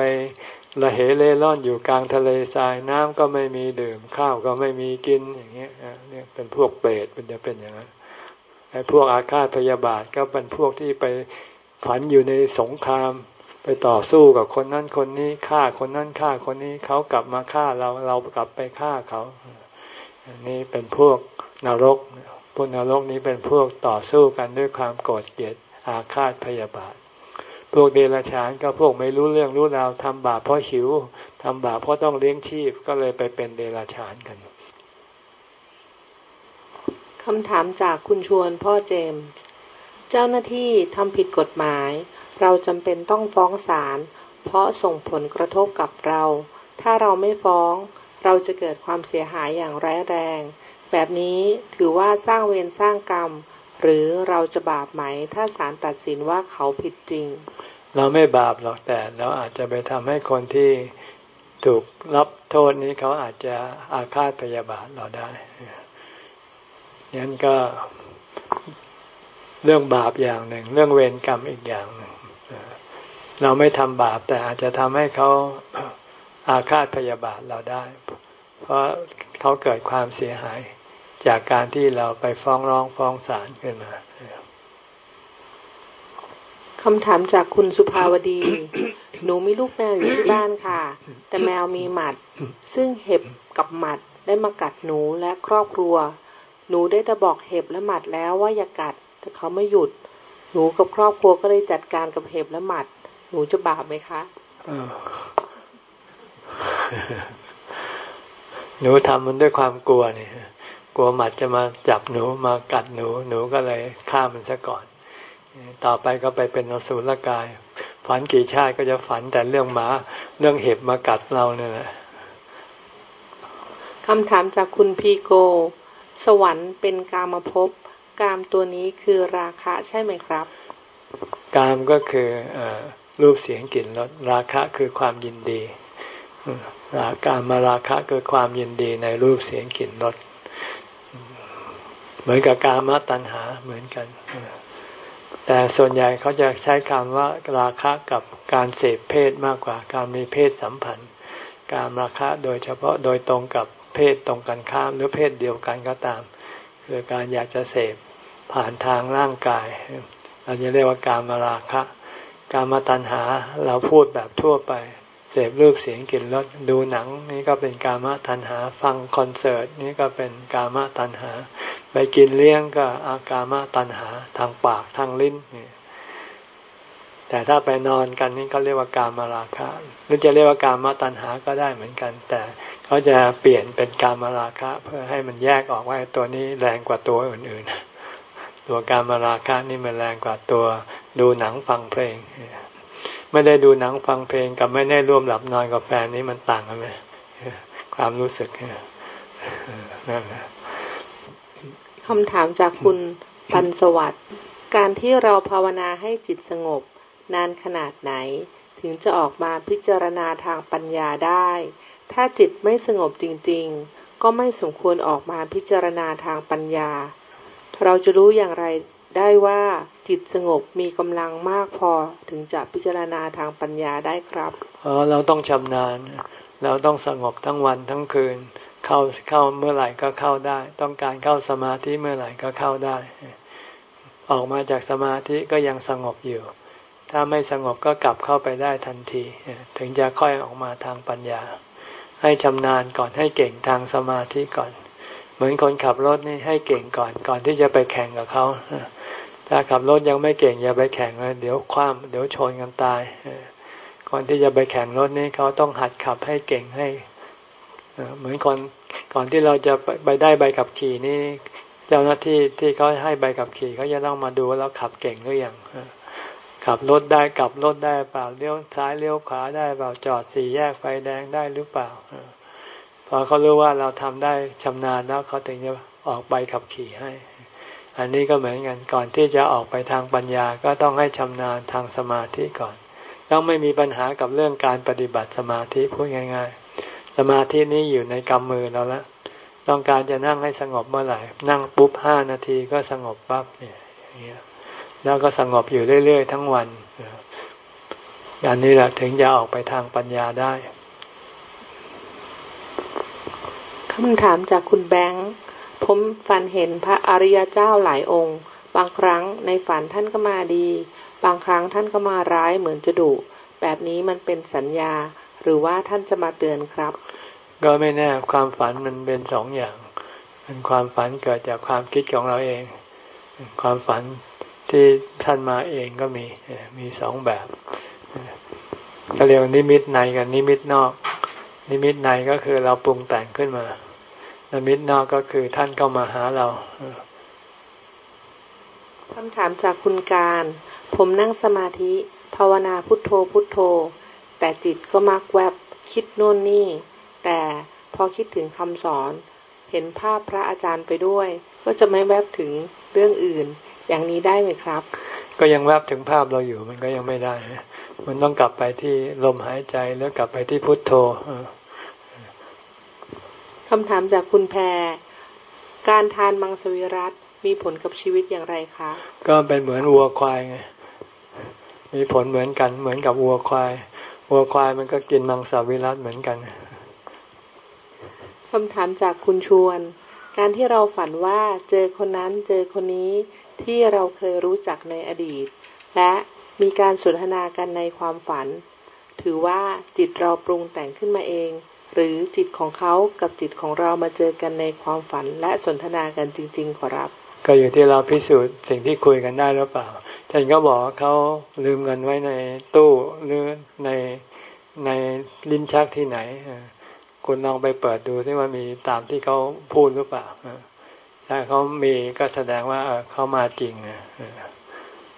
ระเหเล่ร่อนอยู่กลางทะเลทรายน้ำก็ไม่มีดื่มข้าวก็ไม่มีกินอย่างเงี้ยเนี่ยเป็นพวกเปรตมันจะเป็นอย่างนั้นไอ้พวกอาฆาตพยาบาทก็เป็นพวกที่ไปฝันอยู่ในสงคราม ไปต่อสู้กับคนนั้นคนนี้ฆ่าคนนั้นฆ่าคนนี้เขากลับมาฆ่าเราเรากลับไปฆ่าเขาอันนี้เป็นพวกนรกพวกนรกนี้เป็นพวกต่อสู้กันด้วยความโกรธเกลียดอาฆาตพยาบาท พวกเดรัจฉานก็พวกไม่รู้เรื่องรู้ราวทำบาปเพราะหิวทำบาปเพราะต้องเลี้ยงชีพก็เลยไปเป็นเดรัจฉานกันคำถามจากคุณชวนพ่อเจมส์เจ้าหน้าที่ทำผิดกฎหมาย เราจำเป็นต้องฟ้องศาลเพราะส่งผลกระทบกับเรา ถ้าเราไม่ฟ้อง เราจะเกิดความเสียหายอย่างร้ายแรง แบบนี้ถือว่าสร้างเวรสร้างกรรม หรือเราจะบาปไหมถ้าศาลตัดสินว่าเขาผิดจริง เราไม่บาปหรอกแต่เราอาจจะไปทำให้คนที่ถูกรับโทษนี้เขาอาจจะอาฆาตพยาบาทเราได้ยันก็เรื่องบาปอย่างหนึ่ง เรื่องเวรกรรมอีกอย่างหนึ่งเราไม่ทำบาป แต่อาจจะทำให้เขาอาฆาตพยาบาทเราได้ เพราะเขาเกิดความเสียหายจากการที่เราไปฟ้องร้องฟ้องศาลขึ้นมา คำถามจากคุณสุภาวดี หนูมีลูกแมวอยู่ที่บ้านค่ะ แต่แมวมีหมัด ซึ่งเห็บกับหมัดได้มากัดหนูและครอบครัว หนูได้จะบอกเห็บและหมัดแล้วว่าอย่ากัด แต่เขาไม่หยุด หนูกับครอบครัวก็เลยจัดการกับเห็บและหมัด หนูจะบาปไหมคะหนูทำมันด้วยความกลัวเนี่ยกลัวหมัดจะมาจับหนูมากัดหนู หนูก็เลยฆ่ามันซะก่อน ต่อไปก็ไปเป็นอสูรกาย ฝันกี่ชาติก็จะฝันแต่เรื่องหมา เรื่องเห็บมากัดเราเนี่ยแหละคำถามจากคุณพีโก สวรรค์เป็นกามภพกามตัวนี้คือราคะใช่ไหมครับ กามก็คืออรูปเสียงกลิ่นรสราคะคือความยินดีราการมาราคะคือความยินดีในรูปเสียงกลิ่นรสเหมือนกับการมาตัณหาเหมือนกัน แต่ส่วนใหญ่เขาจะใช้คำว่าราคะกับการเสพเพศมากกว่าการมีเพศสัมพันธ์ การราคะโดยเฉพาะโดยตรงกับเพศตรงกันข้ามหรือเพศเดียวกันก็ตาม คือการอยากจะเสพผ่านทางร่างกาย เราจะเรียกว่าการมาราคะ การมาตัณหาเราพูดแบบทั่วไป เสพรูปเสียงกลิ่นรสดูหนัง นี่ก็เป็นกามตัณหา ฟังคอนเสิร์ตนี่ก็เป็นกามตัณหา ไปกินเลี้ยงก็อากามตัณหาทางปากทางลิ้นนี่แต่ถ้าไปนอนกันนี่เขาเรียกว่าการมาราคะหรือจะเรียกว่าการมาตัณหาก็ได้เหมือนกัน แต่เขาจะเปลี่ยนเป็นการมาราคะ เพื่อให้มันแยกออกว่าตัวนี้แรงกว่าตัวอื่นๆ ตัวการมาราคะนี่มันแรงกว่าตัวดูหนังฟังเพลง ไม่ได้ดูหนังฟังเพลงกับไม่ได้ร่วมหลับนอนกับแฟนนี้มันต่างกันไหมความรู้สึกนั่นคำถามจากคุณปันสวัสด์การที่เราภาวนาให้จิตสงบ นานขนาดไหน ถึงจะออกมาพิจารณาทางปัญญาได้ ถ้าจิตไม่สงบจริง ๆ ก็ไม่สมควรออกมาพิจารณาทางปัญญา เราจะรู้อย่างไร ได้ว่าจิตสงบมีกำลังมากพอถึงจะพิจารณาทางปัญญาได้ครับอ๋อเราต้องชำนาญ เราต้องสงบทั้งวันทั้งคืน เข้าเข้าเมื่อไหร่ก็เข้าได้ ต้องการเข้าสมาธิเมื่อไหร่ก็เข้าได้ ออกมาจากสมาธิก็ยังสงบอยู่ ถ้าไม่สงบก็กลับเข้าไปได้ทันที ถึงจะค่อยออกมาทางปัญญา ให้ชำนาญก่อนให้เก่งทางสมาธิก่อน เหมือนคนขับรถนี่ให้เก่งก่อนก่อนที่จะไปแข่งกับเขา ถ้าขับรถยังไม่เก่งอย่าไปแข่งเลยเดี๋ยวคว่ำเดี๋ยวชนกันตายก่อนที่จะไปแข่งรถนี่เขาต้องหัดขับให้เก่งให้เหมือนก่อนก่อนที่เราจะไปได้ใบขับขี่นี่เจ้าหน้าที่ที่เขาให้ใบขับขี่เขาจะต้องมาดูว่าเราขับเก่งหรือยังขับรถได้กลับรถได้เปล่าเลี้ยวซ้ายเลี้ยวขวาได้เปล่าจอดสี่แยกไฟแดงได้หรือเปล่าพอเขารู้ว่าเราทำได้ชำนาญแล้วเขาถึงจะออกใบขับขี่ให้ อันนี้ก็เหมือนกันก่อนที่จะออกไปทางปัญญาก็ต้องให้ชำนาญทางสมาธิก่อน ต้องไม่มีปัญหากับเรื่องการปฏิบัติสมาธิพูดง่าย ๆ สมาธินี้อยู่ในกำมือเราแล้วต้องการจะนั่งให้สงบเมื่อไหร่ นั่งปุ๊บห้านาทีก็สงบปั๊บเนี่ยแล้วก็สงบอยู่เรื่อยๆ ทั้งวันอันนี้แหละถึงจะออกไปทางปัญญาได้คำถามจากคุณแบงค์ ผมฝันเห็นพระอริยเจ้าหลายองค์ บางครั้งในฝันท่านก็มาดี บางครั้งท่านก็มาร้ายเหมือนจะดุแบบนี้มันเป็นสัญญา หรือว่าท่านจะมาเตือนครับ ก็ไม่แน่ความฝันมันเป็นสองอย่างเป็นความฝันเกิดจากความคิดของเราเอง ความฝันที่ท่านมาเองก็มีมีสองแบบก็เรียกนิมิตในกับนิมิตนอก นิมิตในก็คือเราปรุงแต่งขึ้นมา มิตนอกก็คือท่านก็มาหาเราคำถามจากคุณการ ผมนั่งสมาธิ ภาวนาพุทโธพุทโธ แต่จิตก็มักแวบคิดโน่นนี่ แต่พอคิดถึงคำสอน เห็นภาพพระอาจารย์ไปด้วย ก็จะไม่แวบถึงเรื่องอื่น อย่างนี้ได้ไหมครับ ก็ยังแวบถึงภาพเราอยู่มันก็ยังไม่ได้ มันต้องกลับไปที่ลมหายใจแล้วกลับไปที่พุทโธ คำถามจากคุณแพร การทานมังสวิรัตมีผลกับชีวิตอย่างไรคะ ก็เป็นเหมือนวัวควายไง มีผลเหมือนกัน เหมือนกับวัวควาย วัวควายมันก็กินมังสวิรัตเหมือนกัน คำถามจากคุณชวน การที่เราฝันว่าเจอคนนั้นเจอคนนี้ที่เราเคยรู้จักในอดีต และมีการสนทนากันในความฝัน ถือว่าจิตเราปรุงแต่งขึ้นมาเอง หรือจิตของเขากับจิตของเรามาเจอกันในความฝันและสนทนากันจริง ๆ ขอรับ ก็อยู่ที่เราพิสูจน์สิ่งที่คุยกันได้หรือเปล่าฉันก็บอกเขาลืมเงินไว้ในตู้หรือในในลิ้นชักที่ไหนคุณลองไปเปิดดูที่ว่ามีตามที่เขาพูดหรือเปล่าถ้าเขามีก็แสดงว่าเขามาจริง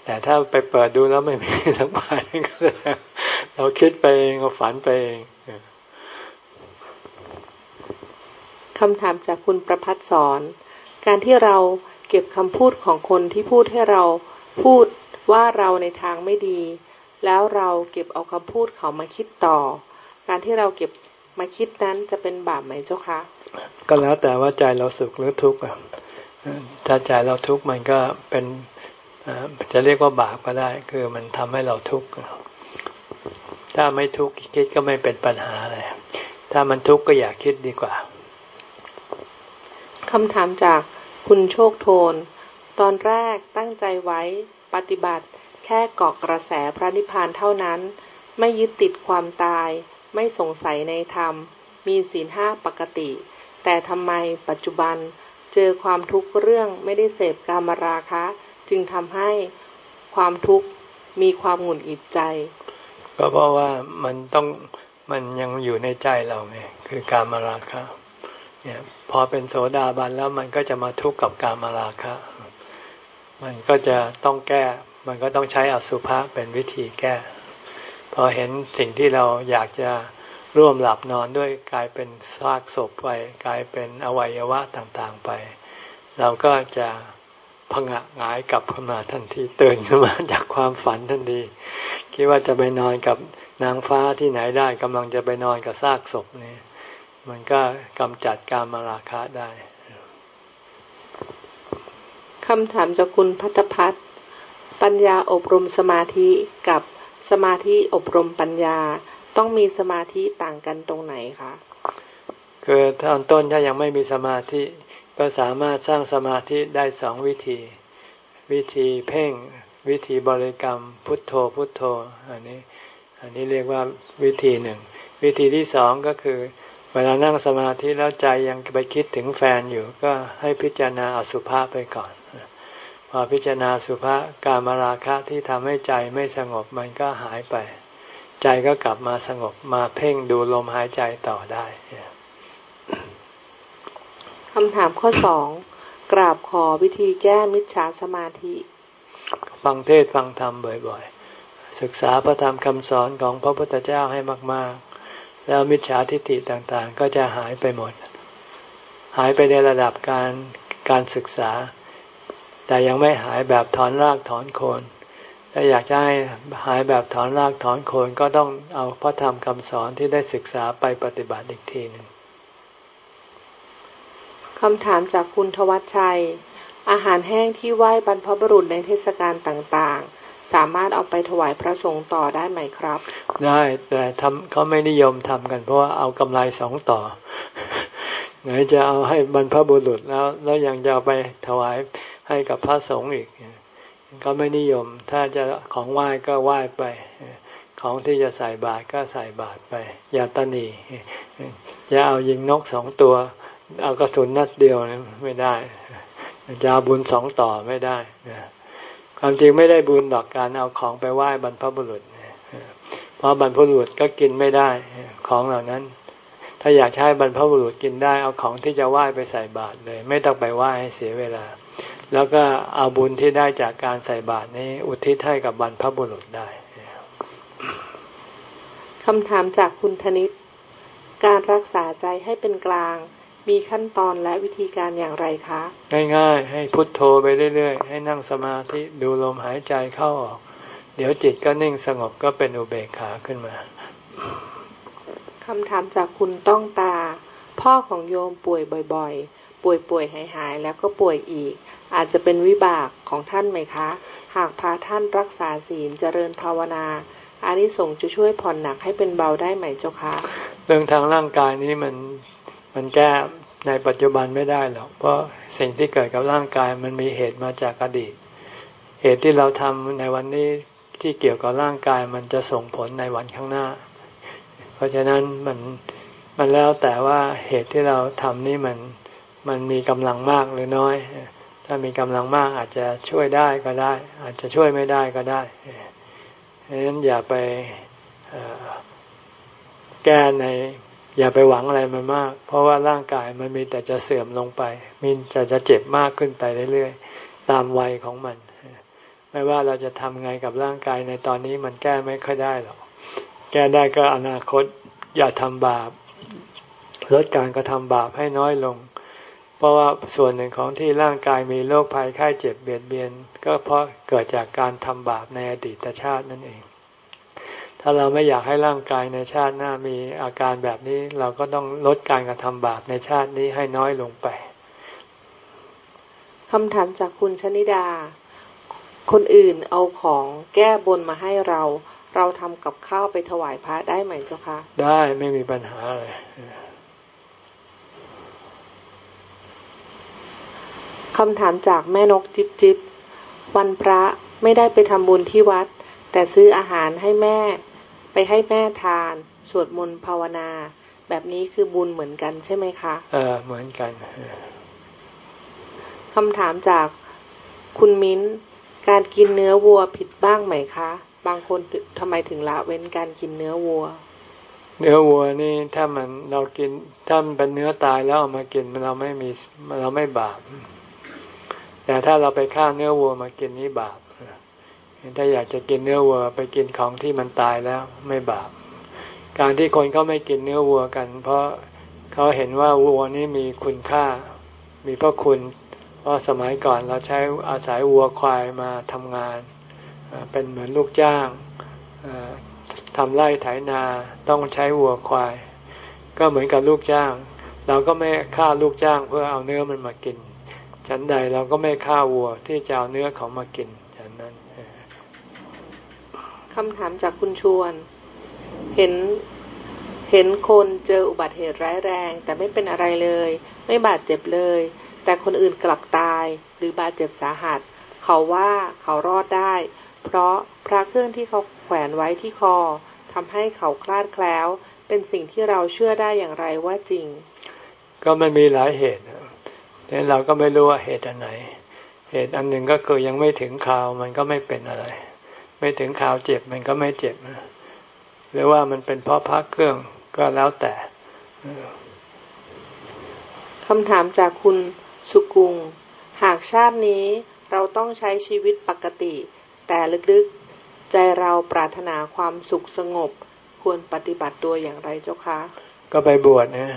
แต่ถ้าไปเปิดดูแล้วไม่มีสักบาทก็เราคิดไปเองเราฝันไปเอง คำถามจากคุณประพัฒสอน การที่เราเก็บคำพูดของคนที่พูดให้เราพูดว่าเราในทางไม่ดี แล้วเราเก็บเอาคำพูดเขามาคิดต่อ การที่เราเก็บมาคิดนั้นจะเป็นบาปไหมเจ้าคะ ก็แล้วแต่ว่าใจเราสุขหรือทุกข์ถ้าใจเราทุกข์มันก็เป็นจะเรียกว่าบาปก็ได้ คือมันทำให้เราทุกข์ถ้าไม่ทุกข์คิดก็ไม่เป็นปัญหาอะไรถ้ามันทุกข์ก็อยากคิดดีกว่า คำถามจากคุณโชคโทน ตอนแรกตั้งใจไว้ปฏิบัติแค่เกาะกระแสพระนิพพานเท่านั้น ไม่ยึดติดความตาย ไม่สงสัยในธรรม มีศีลห้าปกติ แต่ทำไมปัจจุบันเจอความทุกข์เรื่องไม่ได้เสพกามราคะ จึงทำให้ความทุกข์มีความหงุดหงิดใจ ก็เพราะว่ามันต้องมันยังอยู่ในใจเราไงคือการมาราคะ พอเป็นโสดาบันแล้วมันก็จะมาทุกข์กับการมาราคะ มันก็จะต้องแก้ มันก็ต้องใช้อสุภะเป็นวิธีแก้ พอเห็นสิ่งที่เราอยากจะร่วมหลับนอนด้วยกลายเป็นซากศพไป กลายเป็นอวัยวะต่างๆไป เราก็จะพงะหงายกลับขึ้นมาทันทีตื่นขึ้นมาจากความฝันทันทีคิดว่าจะไปนอนกับนางฟ้าที่ไหนได้กำลังจะไปนอนกับซากศพนี่ มันก็กำจัดการมาราคะได้คำถามจากคุณพัฒพัฒปัญญาอบรมสมาธิกับสมาธิอบรมปัญญาต้องมีสมาธิต่างกันตรงไหนคะคือตอนต้นถ้ายังไม่มีสมาธิก็สามารถสร้างสมาธิได้สองวิธี วิธีเพ่งวิธีบริกรรมพุทโธพุทโธ อันนี้ อันนี้เรียกว่าวิธีหนึ่ง วิธีที่สองก็คือ เวลานั่งสมาธิแล้วใจยังไปคิดถึงแฟนอยู่ก็ให้พิจารณาอสุภะไปก่อน พอพิจารณาสุภะการมาราคะที่ทำให้ใจไม่สงบมันก็หายไป ใจก็กลับมาสงบมาเพ่งดูลมหายใจต่อได้คำถามข้อสองกราบขอวิธีแก้มิจฉาสมาธิ ฟังเทศฟังธรรมบ่อยๆ ศึกษาพระธรรมคำสอนของพระพุทธเจ้าให้มากๆ แล้วมิจฉาทิฏฐิต่างๆ ก็จะหายไปหมด หายไปในระดับการการศึกษา แต่ยังไม่หายแบบถอนรากถอนโคนถ้าอยากจะให้หายแบบถอนรากถอนโคนก็ต้องเอาพระธรรมคำสอนที่ได้ศึกษาไปปฏิบัติอีกทีหนึ่งคำถามจากคุณทวัชชัย อาหารแห้งที่ไหว้บรรพบุรุษในเทศกาลต่างๆ สามารถเอาไปถวายพระสงฆ์ต่อได้ไหมครับ ได้แต่ทำเขาไม่นิยมทำกัน เพราะว่าเอากำไรสองต่อ ไหนจะเอาให้บรรพบุรุษแล้ว แล้วยังจะไปถวายให้กับพระสงฆ์อีกก็ไม่นิยม ถ้าจะของไหว้ก็ไหว้ไป ของที่จะใส่บาตรก็ใส่บาตรไป อย่าตนีอย่าเอายิงนกสองตัว เอากระสุนนัดเดียวไม่ได้จะบุญสองต่อไม่ได้ ความจริงไม่ได้บุญดอกการเอาของไปไหว้บรรพบุรุษเพราะบรรพบุรุษก็กินไม่ได้ของเหล่านั้น ถ้าอยากใช้บรรพบุรุษกินได้เอาของที่จะไหว้ไปใส่บาตรเลย ไม่ต้องไปไหว้ให้เสียเวลา แล้วก็เอาบุญที่ได้จากการใส่บาตรนี้อุทิศให้กับบรรพบุรุษได้คำถามจากคุณธนิตการรักษาใจให้เป็นกลาง มีขั้นตอนและวิธีการอย่างไรคะ ง่ายๆ ให้พุทโธไปเรื่อยๆ ให้นั่งสมาธิดูลมหายใจเข้าออก เดี๋ยวจิตก็นิ่งสงบก็เป็นอุเบกขาขึ้นมาคำถามจากคุณต้องตา พ่อของโยมป่วยบ่อยๆ ป่วยป่วยหายหายแล้วก็ป่วยอีก อาจจะเป็นวิบากของท่านไหมคะ หากพาท่านรักษาศีลเจริญภาวนาอานิสงส์จะช่วยผ่อนหนักให้เป็นเบาได้ไหมเจ้าคะ เรื่องทางร่างกายนี้มัน มันแก้ในปัจจุบันไม่ได้หรอก เพราะสิ่งที่เกิดกับร่างกายมันมีเหตุมาจากอดีต เหตุที่เราทำในวันนี้ที่เกี่ยวกับร่างกายมันจะส่งผลในวันข้างหน้า เพราะฉะนั้นมันมันแล้วแต่ว่าเหตุที่เราทำนี่มันมันมีกำลังมากหรือน้อย ถ้ามีกำลังมากอาจจะช่วยได้ก็ได้ อาจจะช่วยไม่ได้ก็ได้เพราะฉะนั้นอย่าไปแก้ใน อย่าไปหวังอะไรมันมาก เพราะว่าร่างกายมันมีแต่จะเสื่อมลงไป มีแต่จะเจ็บมากขึ้นไปเรื่อยๆ ตามวัยของมัน ไม่ว่าเราจะทำไงกับร่างกายในตอนนี้มันแก้ไม่ค่อยได้หรอก แก้ได้ก็อนาคตอย่าทำบาป ลดการกระทำบาปให้น้อยลง เพราะว่าส่วนหนึ่งของที่ร่างกายมีโรคภัยไข้เจ็บเบียดเบียน ก็เพราะเกิดจากการทำบาปในอดีตชาตินั่นเอง ถ้าเราไม่อยากให้ร่างกายในชาติหน้ามีอาการแบบนี้ เราก็ต้องลดการกระทำบาปในชาตินี้ให้น้อยลงไปคำถามจากคุณชนิดา คนอื่นเอาของแก้บนมาให้เรา เราทำกับข้าวไปถวายพระได้ไหมเจ้าคะ ได้ไม่มีปัญหาเลยคำถามจากแม่นกจิบจิบวันพระไม่ได้ไปทำบุญที่วัด แต่ซื้ออาหารให้แม่ ไปให้แม่ทาน สวดมนต์ภาวนา แบบนี้คือบุญเหมือนกันใช่ไหมคะ เออเหมือนกันคำถามจากคุณมิ้น การกินเนื้อวัวผิดบ้างไหมคะ บางคนทำไมถึงละเว้นการกินเนื้อวัว เนื้อวัวนี่ถ้ามันเรากินถ้ามันเป็นเนื้อตายแล้วเอามากินเราไม่มีเราไม่บาปแต่ถ้าเราไปฆ่าเนื้อวัวมากินนี่บาป ถ้าอยากจะกินเนื้อวัวไปกินของที่มันตายแล้วไม่บาป การที่คนเขาไม่กินเนื้อวัวกัน เพราะเขาเห็นว่าวัวนี่มีคุณค่า มีพระคุณ เพราะสมัยก่อนเราใช้อาศัยวัวควายมาทำงาน เป็นเหมือนลูกจ้างทำไร่ไถนาต้องใช้วัวควาย ก็เหมือนกับลูกจ้าง เราก็ไม่ฆ่าลูกจ้างเพื่อเอาเนื้อมันมากิน ฉันใดเราก็ไม่ฆ่าวัวที่จะเอาเนื้อเขามากิน คำถามจากคุณชวน เห็นเห็นคนเจออุบัติเหตุร้ายแรง แต่ไม่เป็นอะไรเลย ไม่บาดเจ็บเลย แต่คนอื่นกลับตาย หรือบาดเจ็บสาหัส เขาว่าเขารอดได้ เพราะพระเครื่องที่เขาแขวนไว้ที่คอทำให้เขาคลาดแคล้ว เป็นสิ่งที่เราเชื่อได้อย่างไรว่าจริง ก็มันมีหลายเหตุแต่เราก็ไม่รู้ว่าเหตุอันไหน เหตุอันหนึ่งก็คือยังไม่ถึงข่าวมันก็ไม่เป็นอะไร ไม่ถึงข่าวเจ็บมันก็ไม่เจ็บหรือว่ามันเป็นเพราะพักเครื่องก็แล้วแต่คำถามจากคุณสุกุง หากชาตินี้เราต้องใช้ชีวิตปกติ แต่ลึกๆ ใจเราปรารถนาความสุขสงบ ควรปฏิบัติตัวอย่างไรเจ้าคะ ก็ไปบวชนะ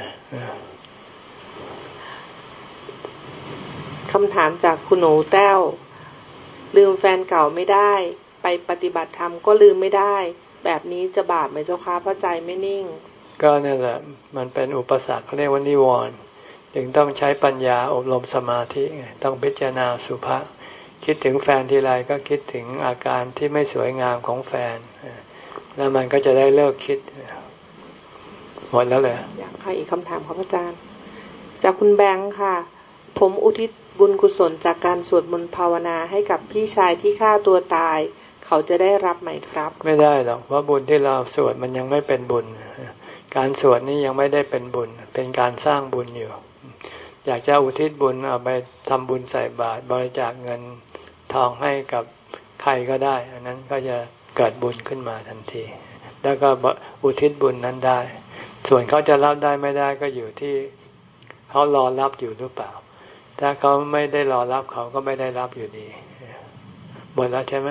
คำถามจากคุณหนูแต้ว ลืมแฟนเก่าไม่ได้ ไปปฏิบัติธรรมก็ลืมไม่ได้ แบบนี้จะบาปไหมเจ้าคะเพราะใจไม่นิ่ง ก็นี่แหละ มันเป็นอุปสรรคเรียกว่านิวรณ์จึงต้องใช้ปัญญาอบรมสมาธิต้องพิจารณาสุภาษคิดถึงแฟนทีไรก็คิดถึงอาการที่ไม่สวยงามของแฟน แล้วมันก็จะได้เลิกคิดหมดแล้วเลยอยากให้อีกคำถามครับอาจารย์ จากคุณแบงค์ค่ะ ผมอุทิศบุญกุศลจากการสวดมนต์ภาวนาให้กับพี่ชายที่ฆ่าตัวตาย เขาจะได้รับไหมครับ ไม่ได้หรอกเพราะบุญที่เราสวดมันยังไม่เป็นบุญ การสวดนี้ยังไม่ได้เป็นบุญ เป็นการสร้างบุญอยู่ อยากจะอุทิศบุญเอาไปทำบุญใส่บาตรบริจาคเงินทองให้กับใครก็ได้ อันนั้นก็จะเกิดบุญขึ้นมาทันที แล้วก็อุทิศบุญนั้นได้ ส่วนเขาจะรับได้ไม่ได้ก็อยู่ที่เขารอรับอยู่หรือเปล่า ถ้าเขาไม่ได้รอรับเขาก็ไม่ได้รับอยู่ดี หมดแล้วใช่ไหม